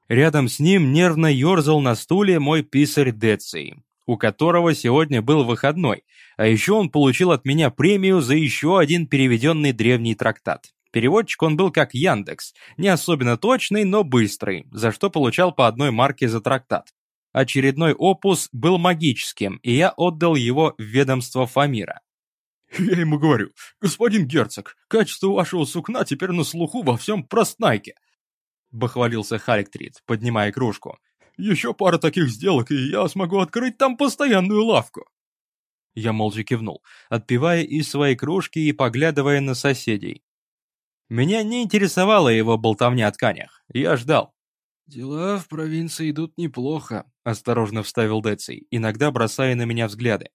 Рядом с ним нервно ерзал на стуле мой писарь Деций, у которого сегодня был выходной, а еще он получил от меня премию за еще один переведенный древний трактат. Переводчик он был как Яндекс, не особенно точный, но быстрый, за что получал по одной марке за трактат. Очередной опус был магическим, и я отдал его в ведомство Фамира. Я ему говорю, господин герцог, качество вашего сукна теперь на слуху во всем Простнайке. — бахвалился Хальктрид, поднимая кружку. «Еще пара таких сделок, и я смогу открыть там постоянную лавку». Я молча кивнул, отпивая из своей кружки и поглядывая на соседей. Меня не интересовала его болтовня о тканях. Я ждал. «Дела в провинции идут неплохо», — осторожно вставил Деций, иногда бросая на меня взгляды.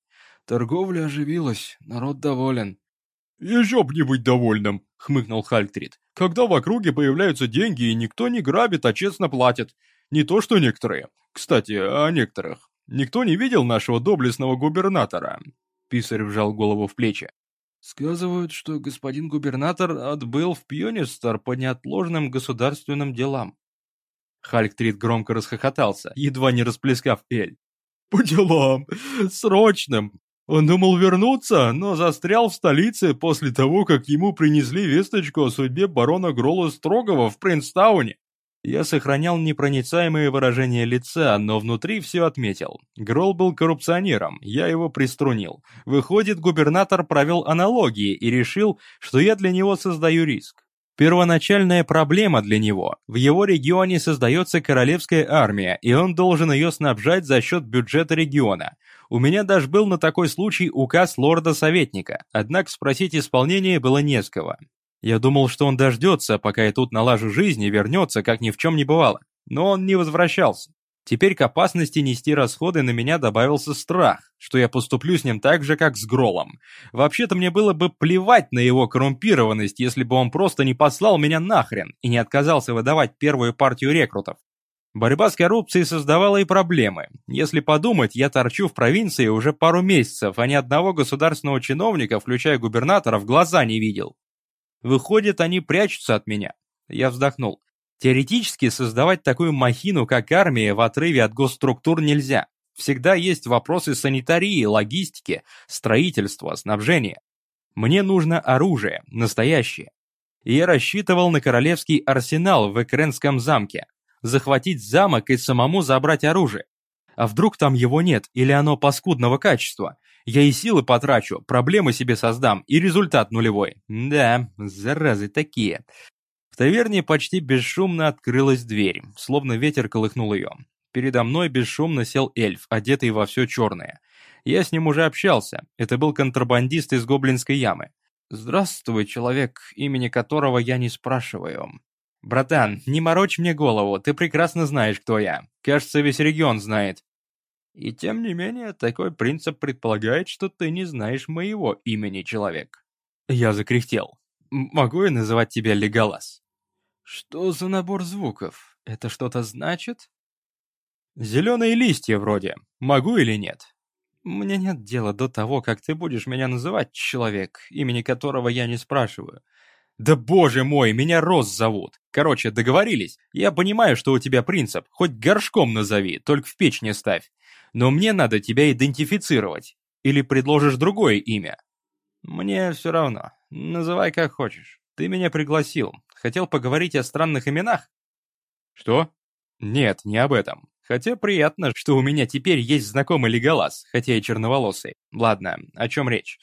«Торговля оживилась, народ доволен». «Еще б не быть довольным», — хмыкнул Хальтрид. «Когда в округе появляются деньги, и никто не грабит, а честно платит. Не то что некоторые. Кстати, о некоторых. Никто не видел нашего доблестного губернатора?» Писарь вжал голову в плечи. «Сказывают, что господин губернатор отбыл в Пьонистер по неотложным государственным делам». Хальтрид громко расхохотался, едва не расплескав Эль. «По делам! Срочным! Он думал вернуться, но застрял в столице после того, как ему принесли весточку о судьбе барона Гролла Строгова в Принстауне. Я сохранял непроницаемое выражение лица, но внутри все отметил. Гролл был коррупционером, я его приструнил. Выходит, губернатор провел аналогии и решил, что я для него создаю риск. Первоначальная проблема для него. В его регионе создается королевская армия, и он должен ее снабжать за счет бюджета региона. У меня даже был на такой случай указ лорда-советника, однако спросить исполнение было не с кого. Я думал, что он дождется, пока я тут налажу жизнь и вернется, как ни в чем не бывало. Но он не возвращался. Теперь к опасности нести расходы на меня добавился страх, что я поступлю с ним так же, как с Гролом. Вообще-то мне было бы плевать на его коррумпированность, если бы он просто не послал меня нахрен и не отказался выдавать первую партию рекрутов. Борьба с коррупцией создавала и проблемы. Если подумать, я торчу в провинции уже пару месяцев, а ни одного государственного чиновника, включая губернатора, в глаза не видел. Выходит, они прячутся от меня. Я вздохнул. Теоретически создавать такую махину, как армия, в отрыве от госструктур нельзя. Всегда есть вопросы санитарии, логистики, строительства, снабжения. Мне нужно оружие, настоящее. Я рассчитывал на королевский арсенал в Экренском замке, захватить замок и самому забрать оружие. А вдруг там его нет, или оно паскудного качества? Я и силы потрачу, проблемы себе создам, и результат нулевой. Да, заразы такие. В таверне почти бесшумно открылась дверь, словно ветер колыхнул ее. Передо мной бесшумно сел эльф, одетый во все черное. Я с ним уже общался, это был контрабандист из Гоблинской ямы. «Здравствуй, человек, имени которого я не спрашиваю. «Братан, не морочь мне голову, ты прекрасно знаешь, кто я. Кажется, весь регион знает». «И тем не менее, такой принцип предполагает, что ты не знаешь моего имени, человек». Я закряхтел. «Могу я называть тебя Леголас?» «Что за набор звуков? Это что-то значит?» «Зеленые листья вроде. Могу или нет?» «Мне нет дела до того, как ты будешь меня называть, человек, имени которого я не спрашиваю. Да боже мой, меня Рос зовут. Короче, договорились. Я понимаю, что у тебя принцип. Хоть горшком назови, только в печь не ставь. Но мне надо тебя идентифицировать. Или предложишь другое имя? Мне все равно. Называй как хочешь. Ты меня пригласил. Хотел поговорить о странных именах? Что? Нет, не об этом. Хотя приятно, что у меня теперь есть знакомый Леголас, хотя и черноволосый. Ладно, о чем речь?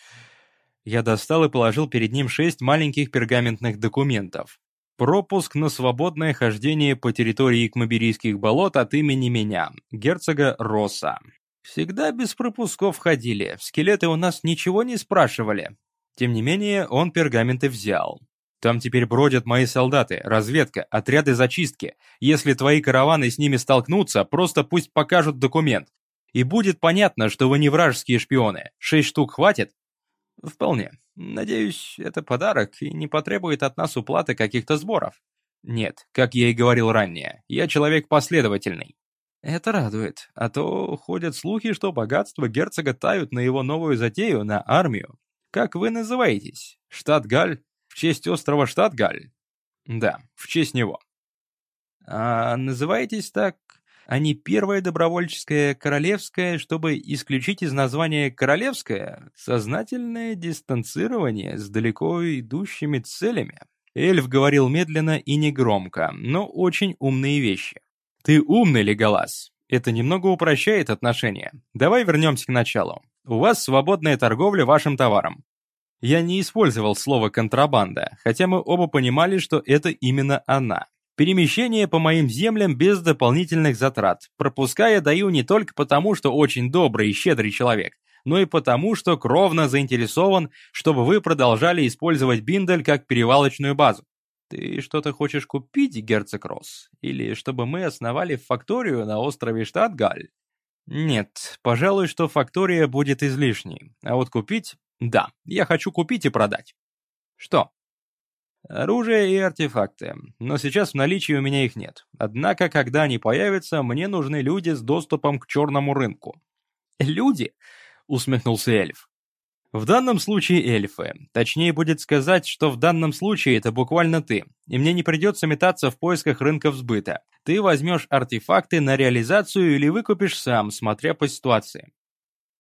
Я достал и положил перед ним шесть маленьких пергаментных документов. Пропуск на свободное хождение по территории Кмаберийских болот от имени меня, герцога Росса. Всегда без пропусков ходили, скелеты у нас ничего не спрашивали. Тем не менее, он пергаменты взял. Там теперь бродят мои солдаты, разведка, отряды зачистки. Если твои караваны с ними столкнутся, просто пусть покажут документ. И будет понятно, что вы не вражеские шпионы. Шесть штук хватит? Вполне. Надеюсь, это подарок и не потребует от нас уплаты каких-то сборов. Нет, как я и говорил ранее, я человек последовательный. Это радует, а то ходят слухи, что богатства герцога тают на его новую затею, на армию. Как вы называетесь? Штат Галь? В честь острова Штат Галь? Да, в честь него. А называетесь так а не первое добровольческое королевское, чтобы исключить из названия королевское сознательное дистанцирование с далеко идущими целями. Эльф говорил медленно и негромко, но очень умные вещи. «Ты умный, Леголас. Это немного упрощает отношения. Давай вернемся к началу. У вас свободная торговля вашим товаром. Я не использовал слово «контрабанда», хотя мы оба понимали, что это именно она. Перемещение по моим землям без дополнительных затрат. Пропуска я даю не только потому, что очень добрый и щедрый человек, но и потому, что кровно заинтересован, чтобы вы продолжали использовать Биндель как перевалочную базу. Ты что-то хочешь купить, герцог Росс? Или чтобы мы основали факторию на острове Штатгаль? Нет, пожалуй, что фактория будет излишней. А вот купить? Да, я хочу купить и продать. Что? Оружие и артефакты, но сейчас в наличии у меня их нет. Однако, когда они появятся, мне нужны люди с доступом к черному рынку. «Люди?» — усмехнулся эльф. «В данном случае эльфы. Точнее будет сказать, что в данном случае это буквально ты, и мне не придется метаться в поисках рынков сбыта. Ты возьмешь артефакты на реализацию или выкупишь сам, смотря по ситуации».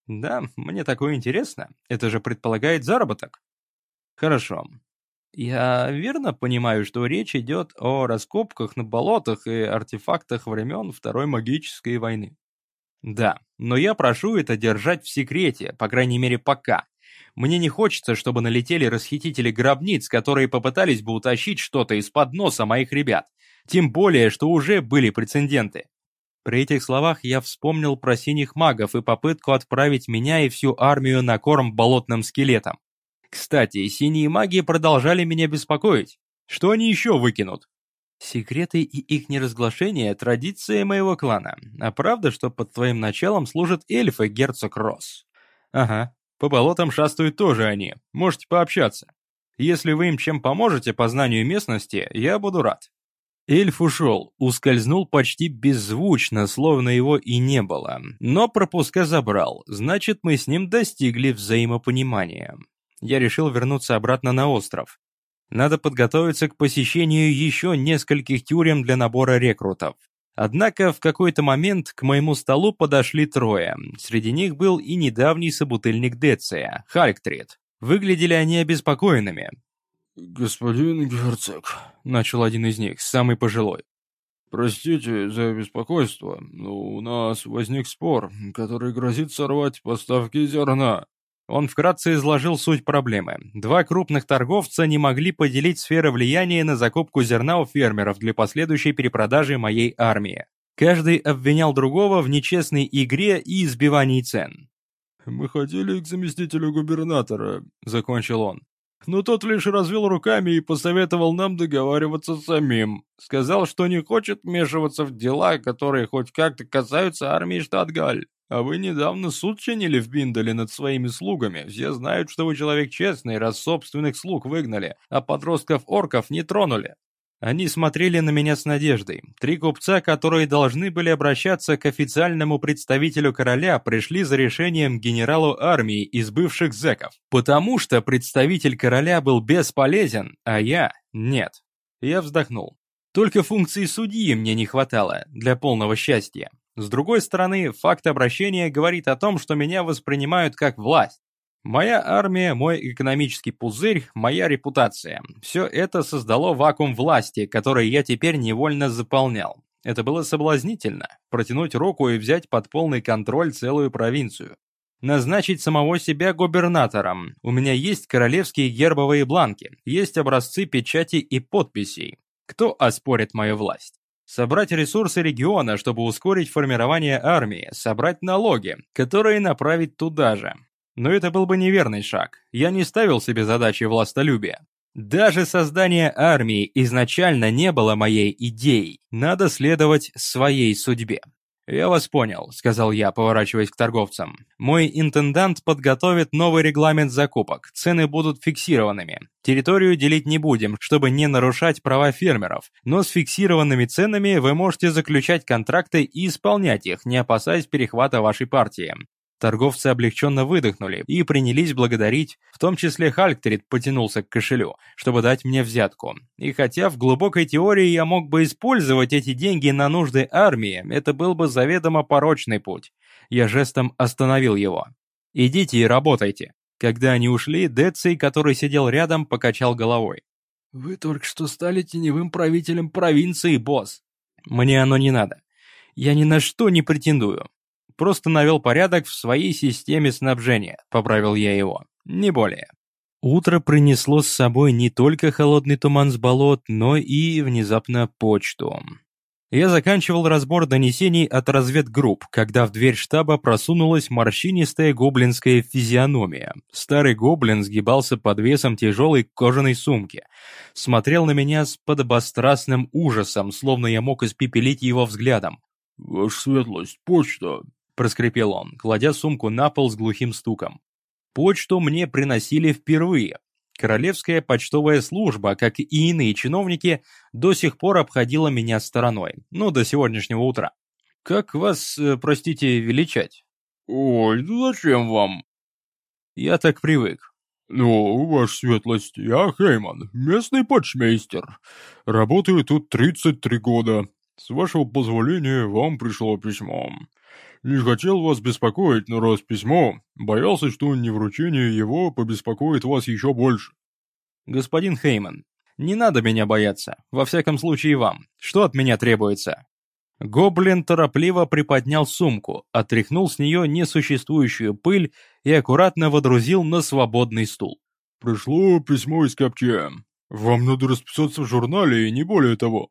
«Да, мне такое интересно. Это же предполагает заработок». «Хорошо. Я верно понимаю, что речь идет о раскопках на болотах и артефактах времен Второй магической войны? Да, но я прошу это держать в секрете, по крайней мере пока. Мне не хочется, чтобы налетели расхитители гробниц, которые попытались бы утащить что-то из-под носа моих ребят. Тем более, что уже были прецеденты. При этих словах я вспомнил про синих магов и попытку отправить меня и всю армию на корм болотным скелетам. Кстати, синие маги продолжали меня беспокоить. Что они еще выкинут? Секреты и их неразглашение – традиция моего клана. А правда, что под твоим началом служат эльфы, герцог Росс? Ага, по болотам шастают тоже они. Можете пообщаться. Если вы им чем поможете по знанию местности, я буду рад. Эльф ушел, ускользнул почти беззвучно, словно его и не было. Но пропуска забрал, значит, мы с ним достигли взаимопонимания я решил вернуться обратно на остров. Надо подготовиться к посещению еще нескольких тюрем для набора рекрутов. Однако в какой-то момент к моему столу подошли трое. Среди них был и недавний собутыльник Деция, Хальктрид. Выглядели они обеспокоенными. «Господин герцог», — начал один из них, самый пожилой. «Простите за беспокойство, но у нас возник спор, который грозит сорвать поставки зерна. Он вкратце изложил суть проблемы. Два крупных торговца не могли поделить сферы влияния на закупку зерна у фермеров для последующей перепродажи моей армии. Каждый обвинял другого в нечестной игре и избивании цен. «Мы ходили к заместителю губернатора», — закончил он. «Но тот лишь развел руками и посоветовал нам договариваться самим. Сказал, что не хочет вмешиваться в дела, которые хоть как-то касаются армии штат Галь. А вы недавно суд чинили в Биндале над своими слугами. Все знают, что вы человек честный, раз собственных слуг выгнали, а подростков-орков не тронули. Они смотрели на меня с надеждой. Три купца, которые должны были обращаться к официальному представителю короля, пришли за решением генералу армии из бывших зэков. Потому что представитель короля был бесполезен, а я – нет. Я вздохнул. Только функции судьи мне не хватало для полного счастья. С другой стороны, факт обращения говорит о том, что меня воспринимают как власть. Моя армия, мой экономический пузырь, моя репутация. Все это создало вакуум власти, который я теперь невольно заполнял. Это было соблазнительно. Протянуть руку и взять под полный контроль целую провинцию. Назначить самого себя губернатором. У меня есть королевские гербовые бланки, есть образцы печати и подписей. Кто оспорит мою власть? Собрать ресурсы региона, чтобы ускорить формирование армии, собрать налоги, которые направить туда же. Но это был бы неверный шаг. Я не ставил себе задачи властолюбия. Даже создание армии изначально не было моей идеей. Надо следовать своей судьбе. «Я вас понял», — сказал я, поворачиваясь к торговцам. «Мой интендант подготовит новый регламент закупок. Цены будут фиксированными. Территорию делить не будем, чтобы не нарушать права фермеров. Но с фиксированными ценами вы можете заключать контракты и исполнять их, не опасаясь перехвата вашей партии. Торговцы облегченно выдохнули и принялись благодарить, в том числе Хальктрид потянулся к кошелю, чтобы дать мне взятку. И хотя в глубокой теории я мог бы использовать эти деньги на нужды армии, это был бы заведомо порочный путь. Я жестом остановил его. «Идите и работайте». Когда они ушли, Деций, который сидел рядом, покачал головой. «Вы только что стали теневым правителем провинции, босс». «Мне оно не надо. Я ни на что не претендую. Просто навел порядок в своей системе снабжения, поправил я его. Не более. Утро принесло с собой не только холодный туман с болот, но и, внезапно, почту. Я заканчивал разбор донесений от разведгрупп, когда в дверь штаба просунулась морщинистая гоблинская физиономия. Старый гоблин сгибался под весом тяжелой кожаной сумки. Смотрел на меня с подобострастным ужасом, словно я мог испепелить его взглядом. «Ваша светлость, почта!» Проскрипел он, кладя сумку на пол с глухим стуком. Почту мне приносили впервые. Королевская почтовая служба, как и иные чиновники, до сих пор обходила меня стороной, ну, до сегодняшнего утра. Как вас, э, простите, величать? Ой, ну зачем вам? Я так привык. «Ну, ваша светлость, я Хейман, местный почмейстер. Работаю тут 33 года. С вашего позволения, вам пришло письмо. Не хотел вас беспокоить, но раз письмо, боялся, что невручение его побеспокоит вас еще больше. Господин Хейман, не надо меня бояться, во всяком случае вам. Что от меня требуется? Гоблин торопливо приподнял сумку, отряхнул с нее несуществующую пыль и аккуратно водрузил на свободный стул. «Пришло письмо из Коптя. Вам надо расписаться в журнале и не более того.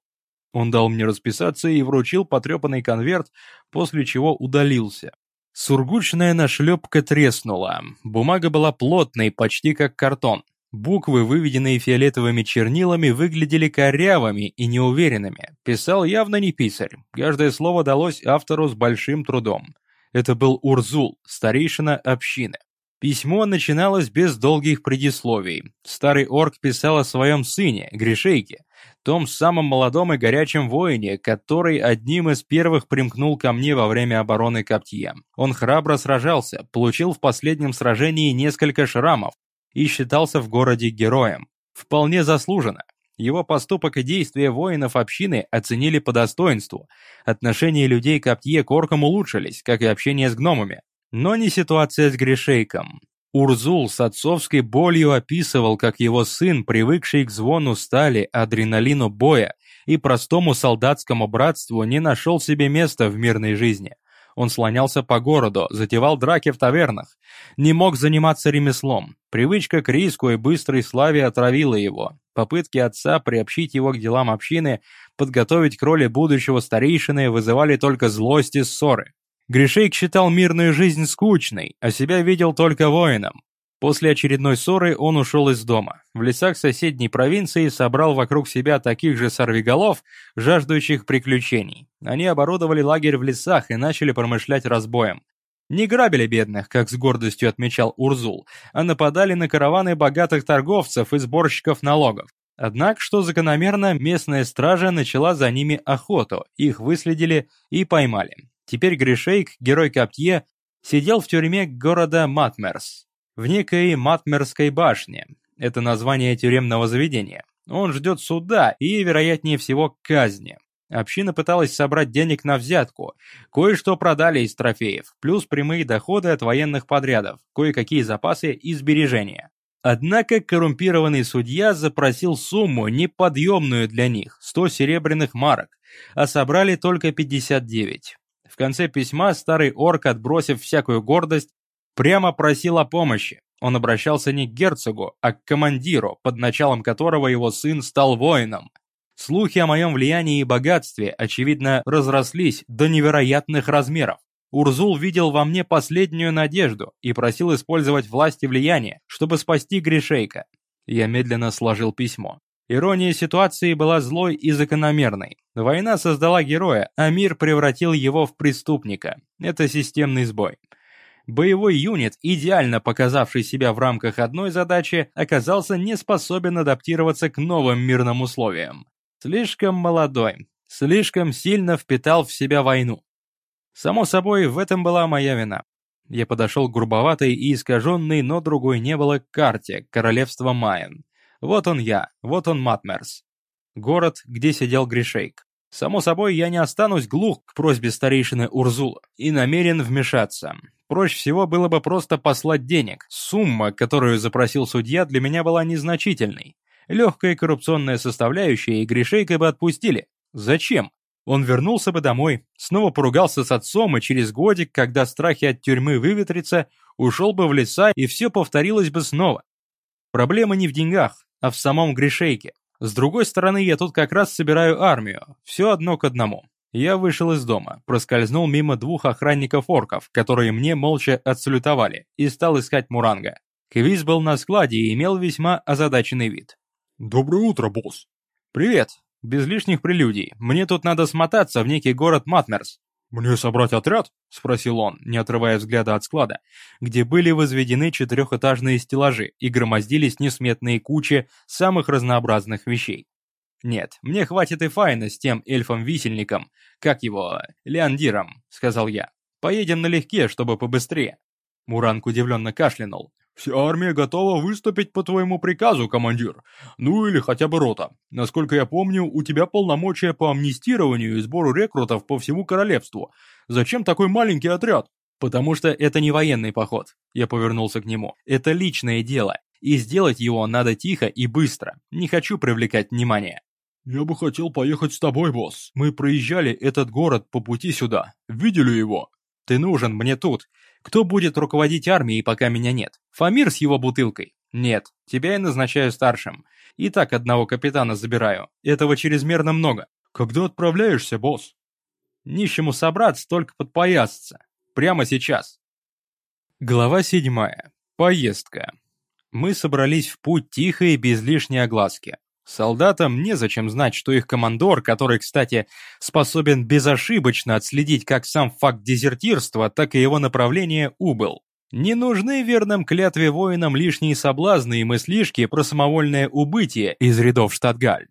Он дал мне расписаться и вручил потрепанный конверт, после чего удалился. Сургучная нашлепка треснула. Бумага была плотной, почти как картон. Буквы, выведенные фиолетовыми чернилами, выглядели корявыми и неуверенными. Писал явно не писарь. Каждое слово далось автору с большим трудом. Это был Урзул, старейшина общины. Письмо начиналось без долгих предисловий. Старый орк писал о своем сыне, Гришейке, том самом молодом и горячем воине, который одним из первых примкнул ко мне во время обороны Коптье. Он храбро сражался, получил в последнем сражении несколько шрамов и считался в городе героем. Вполне заслуженно. Его поступок и действия воинов общины оценили по достоинству. Отношения людей Коптье к оркам улучшились, как и общение с гномами. Но не ситуация с Гришейком. Урзул с отцовской болью описывал, как его сын, привыкший к звону стали, адреналину боя и простому солдатскому братству, не нашел себе места в мирной жизни. Он слонялся по городу, затевал драки в тавернах, не мог заниматься ремеслом. Привычка к риску и быстрой славе отравила его. Попытки отца приобщить его к делам общины, подготовить к роли будущего старейшины вызывали только злость и ссоры. Гришейк считал мирную жизнь скучной, а себя видел только воином. После очередной ссоры он ушел из дома. В лесах соседней провинции собрал вокруг себя таких же сорвиголов, жаждущих приключений. Они оборудовали лагерь в лесах и начали промышлять разбоем. Не грабили бедных, как с гордостью отмечал Урзул, а нападали на караваны богатых торговцев и сборщиков налогов. Однако, что закономерно, местная стража начала за ними охоту, их выследили и поймали. Теперь Гришейк, герой Каптье, сидел в тюрьме города Матмерс, в некой Матмерской башне. Это название тюремного заведения. Он ждет суда и, вероятнее всего, казни. Община пыталась собрать денег на взятку. Кое-что продали из трофеев, плюс прямые доходы от военных подрядов, кое-какие запасы и сбережения. Однако коррумпированный судья запросил сумму, неподъемную для них, 100 серебряных марок, а собрали только 59. Конце письма старый орк, отбросив всякую гордость, прямо просил о помощи. Он обращался не к герцогу, а к командиру, под началом которого его сын стал воином. Слухи о моем влиянии и богатстве, очевидно, разрослись до невероятных размеров. Урзул видел во мне последнюю надежду и просил использовать власть и влияние, чтобы спасти Гришейка. Я медленно сложил письмо. Ирония ситуации была злой и закономерной. Война создала героя, а мир превратил его в преступника. Это системный сбой. Боевой юнит, идеально показавший себя в рамках одной задачи, оказался не способен адаптироваться к новым мирным условиям. Слишком молодой, слишком сильно впитал в себя войну. Само собой, в этом была моя вина. Я подошел к грубоватой и искаженной, но другой не было карте королевства Майен. Вот он я, вот он Матмерс. Город, где сидел Гришейк. Само собой, я не останусь глух к просьбе старейшины Урзула и намерен вмешаться. Проще всего было бы просто послать денег. Сумма, которую запросил судья, для меня была незначительной. Легкая коррупционная составляющая, и Гришейка бы отпустили. Зачем? Он вернулся бы домой, снова поругался с отцом, и через годик, когда страхи от тюрьмы выветрятся, ушел бы в леса, и все повторилось бы снова. Проблема не в деньгах, а в самом Гришейке. С другой стороны, я тут как раз собираю армию, все одно к одному. Я вышел из дома, проскользнул мимо двух охранников-орков, которые мне молча отсалютовали, и стал искать Муранга. Квиз был на складе и имел весьма озадаченный вид. «Доброе утро, босс!» «Привет!» Без лишних прелюдий. Мне тут надо смотаться в некий город Матмерс. «Мне собрать отряд?» — спросил он, не отрывая взгляда от склада, где были возведены четырехэтажные стеллажи и громоздились несметные кучи самых разнообразных вещей. «Нет, мне хватит и файна с тем эльфом-висельником, как его, Леандиром», — сказал я. «Поедем налегке, чтобы побыстрее». Муранг удивленно кашлянул. «Вся армия готова выступить по твоему приказу, командир. Ну или хотя бы рота. Насколько я помню, у тебя полномочия по амнистированию и сбору рекрутов по всему королевству. Зачем такой маленький отряд?» «Потому что это не военный поход», — я повернулся к нему. «Это личное дело, и сделать его надо тихо и быстро. Не хочу привлекать внимание». «Я бы хотел поехать с тобой, босс. Мы проезжали этот город по пути сюда. Видели его?» «Ты нужен мне тут. Кто будет руководить армией, пока меня нет? Фамир с его бутылкой? Нет, тебя я назначаю старшим. И так одного капитана забираю. Этого чрезмерно много. Когда отправляешься, босс? Нищему собраться только подпоясаться. Прямо сейчас. Глава седьмая. Поездка. Мы собрались в путь тихо и без лишней огласки. Солдатам незачем знать, что их командор, который, кстати, способен безошибочно отследить как сам факт дезертирства, так и его направление, убыл. Не нужны верным клятве воинам лишние соблазны и мыслишки про самовольное убытие из рядов Штатгальд.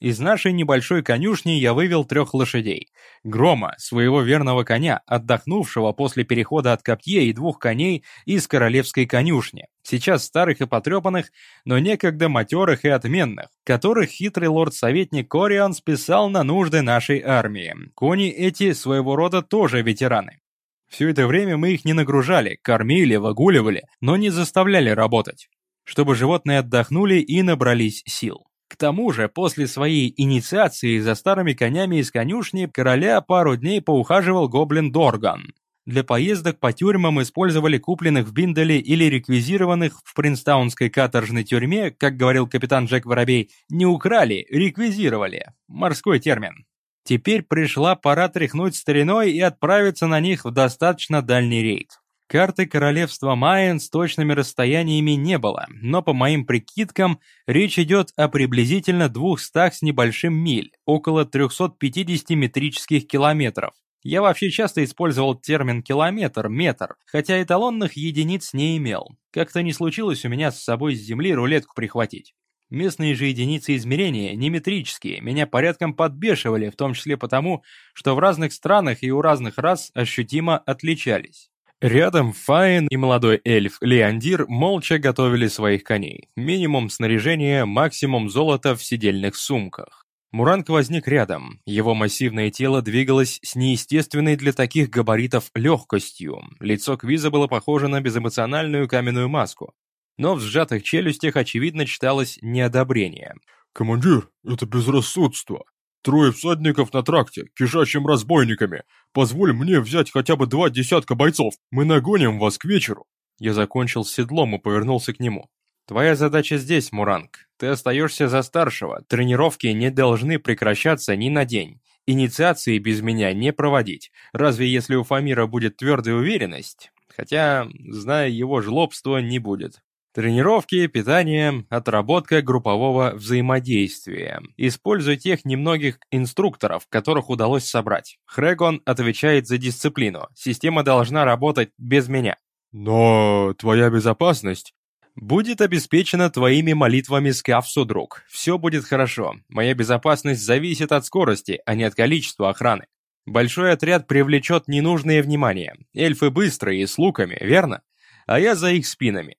Из нашей небольшой конюшни я вывел трех лошадей. Грома, своего верного коня, отдохнувшего после перехода от Коптье и двух коней из королевской конюшни, сейчас старых и потрепанных, но некогда матерых и отменных, которых хитрый лорд-советник Кориан списал на нужды нашей армии. Кони эти своего рода тоже ветераны. Все это время мы их не нагружали, кормили, выгуливали, но не заставляли работать, чтобы животные отдохнули и набрались сил. К тому же, после своей инициации за старыми конями из конюшни короля пару дней поухаживал гоблин Дорган. Для поездок по тюрьмам использовали купленных в Бинделе или реквизированных в Принстаунской каторжной тюрьме, как говорил капитан Джек Воробей, не украли, реквизировали. Морской термин. Теперь пришла пора тряхнуть стариной и отправиться на них в достаточно дальний рейд. Карты королевства Майен с точными расстояниями не было, но по моим прикидкам речь идет о приблизительно 200 с небольшим миль, около 350 метрических километров. Я вообще часто использовал термин «километр», «метр», хотя эталонных единиц не имел. Как-то не случилось у меня с собой с земли рулетку прихватить. Местные же единицы измерения, не метрические, меня порядком подбешивали, в том числе потому, что в разных странах и у разных рас ощутимо отличались. Рядом Файн и молодой эльф Леандир молча готовили своих коней. Минимум снаряжения, максимум золота в сидельных сумках. Муранг возник рядом. Его массивное тело двигалось с неестественной для таких габаритов легкостью. Лицо Квиза было похоже на безэмоциональную каменную маску но в сжатых челюстях очевидно читалось неодобрение. «Командир, это безрассудство. Трое всадников на тракте, кишащим разбойниками. Позволь мне взять хотя бы два десятка бойцов. Мы нагоним вас к вечеру». Я закончил с седлом и повернулся к нему. «Твоя задача здесь, Муранг. Ты остаешься за старшего. Тренировки не должны прекращаться ни на день. Инициации без меня не проводить. Разве если у Фамира будет твердая уверенность? Хотя, зная его жлобство, не будет. Тренировки, питание, отработка группового взаимодействия. Используй тех немногих инструкторов, которых удалось собрать. Хрегон отвечает за дисциплину. Система должна работать без меня. Но твоя безопасность будет обеспечена твоими молитвами Скафсу, друг. Все будет хорошо. Моя безопасность зависит от скорости, а не от количества охраны. Большой отряд привлечет ненужное внимание. Эльфы быстрые и с луками, верно? А я за их спинами.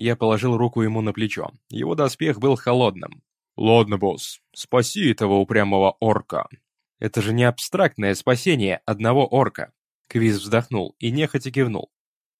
Я положил руку ему на плечо. Его доспех был холодным. «Ладно, босс, спаси этого упрямого орка». «Это же не абстрактное спасение одного орка». Квиз вздохнул и нехотя кивнул.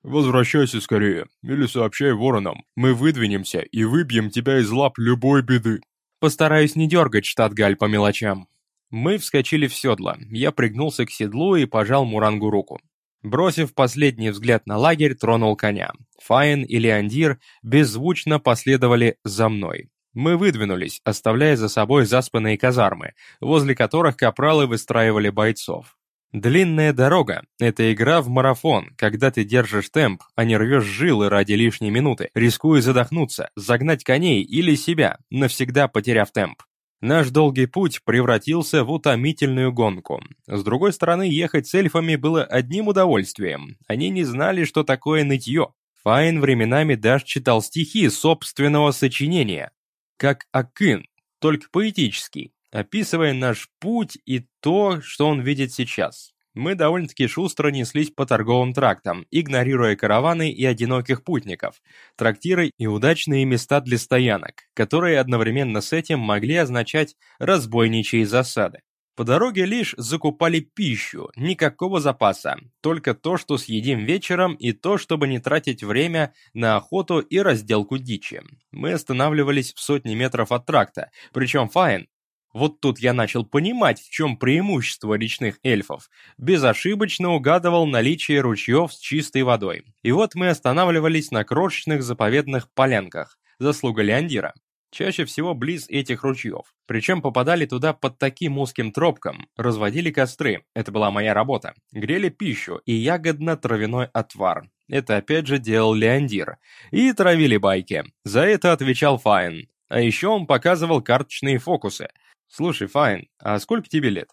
«Возвращайся скорее, или сообщай воронам. Мы выдвинемся и выбьем тебя из лап любой беды». «Постараюсь не дергать штат Галь по мелочам». Мы вскочили в седло. Я пригнулся к седлу и пожал Мурангу руку. Бросив последний взгляд на лагерь, тронул коня. Фаин и Леандир беззвучно последовали за мной. Мы выдвинулись, оставляя за собой заспанные казармы, возле которых капралы выстраивали бойцов. Длинная дорога — это игра в марафон, когда ты держишь темп, а не рвешь жилы ради лишней минуты, рискуя задохнуться, загнать коней или себя, навсегда потеряв темп. Наш долгий путь превратился в утомительную гонку. С другой стороны, ехать с эльфами было одним удовольствием. Они не знали, что такое нытье. Файн временами даже читал стихи собственного сочинения, как Акын, только поэтический, описывая наш путь и то, что он видит сейчас. Мы довольно-таки шустро неслись по торговым трактам, игнорируя караваны и одиноких путников, трактиры и удачные места для стоянок, которые одновременно с этим могли означать разбойничьи засады. По дороге лишь закупали пищу, никакого запаса, только то, что съедим вечером и то, чтобы не тратить время на охоту и разделку дичи. Мы останавливались в сотни метров от тракта, причем Файн вот тут я начал понимать, в чем преимущество речных эльфов. Безошибочно угадывал наличие ручьев с чистой водой. И вот мы останавливались на крошечных заповедных полянках. Заслуга Леандира. Чаще всего близ этих ручьев. Причем попадали туда под таким узким тропком, разводили костры, это была моя работа, грели пищу и ягодно-травяной отвар. Это опять же делал Леандир. И травили байки. За это отвечал Файн. А еще он показывал карточные фокусы. «Слушай, Файн, а сколько тебе лет?»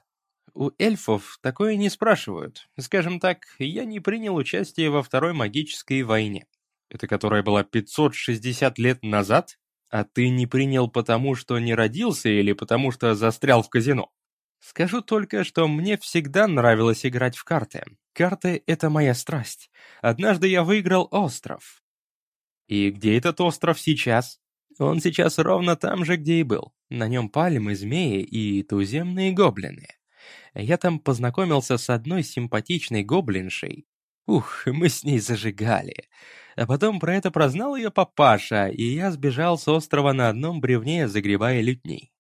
«У эльфов такое не спрашивают. Скажем так, я не принял участие во Второй магической войне». «Это которая была 560 лет назад? А ты не принял потому, что не родился или потому, что застрял в казино?» «Скажу только, что мне всегда нравилось играть в карты. Карты — это моя страсть. Однажды я выиграл остров». «И где этот остров сейчас?» Он сейчас ровно там же, где и был. На нем пальмы, змеи и туземные гоблины. Я там познакомился с одной симпатичной гоблиншей. Ух, мы с ней зажигали. А потом про это прознал ее папаша, и я сбежал с острова на одном бревне, загребая лютней.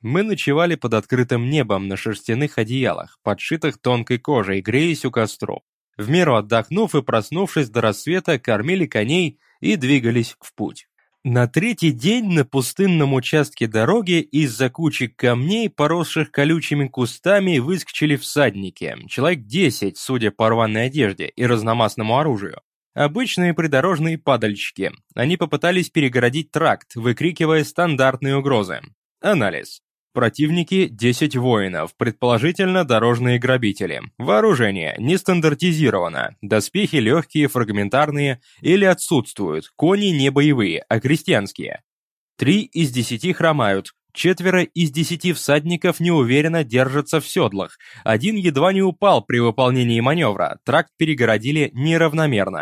Мы ночевали под открытым небом на шерстяных одеялах, подшитых тонкой кожей, греясь у костров. В меру отдохнув и проснувшись до рассвета, кормили коней и двигались в путь. На третий день на пустынном участке дороги из-за кучи камней, поросших колючими кустами, выскочили всадники. Человек десять, судя по рваной одежде и разномастному оружию. Обычные придорожные падальщики. Они попытались перегородить тракт, выкрикивая стандартные угрозы. Анализ. Противники – 10 воинов, предположительно дорожные грабители. Вооружение не стандартизировано, доспехи легкие, фрагментарные или отсутствуют, кони не боевые, а крестьянские. Три из десяти хромают, четверо из десяти всадников неуверенно держатся в седлах, один едва не упал при выполнении маневра, тракт перегородили неравномерно.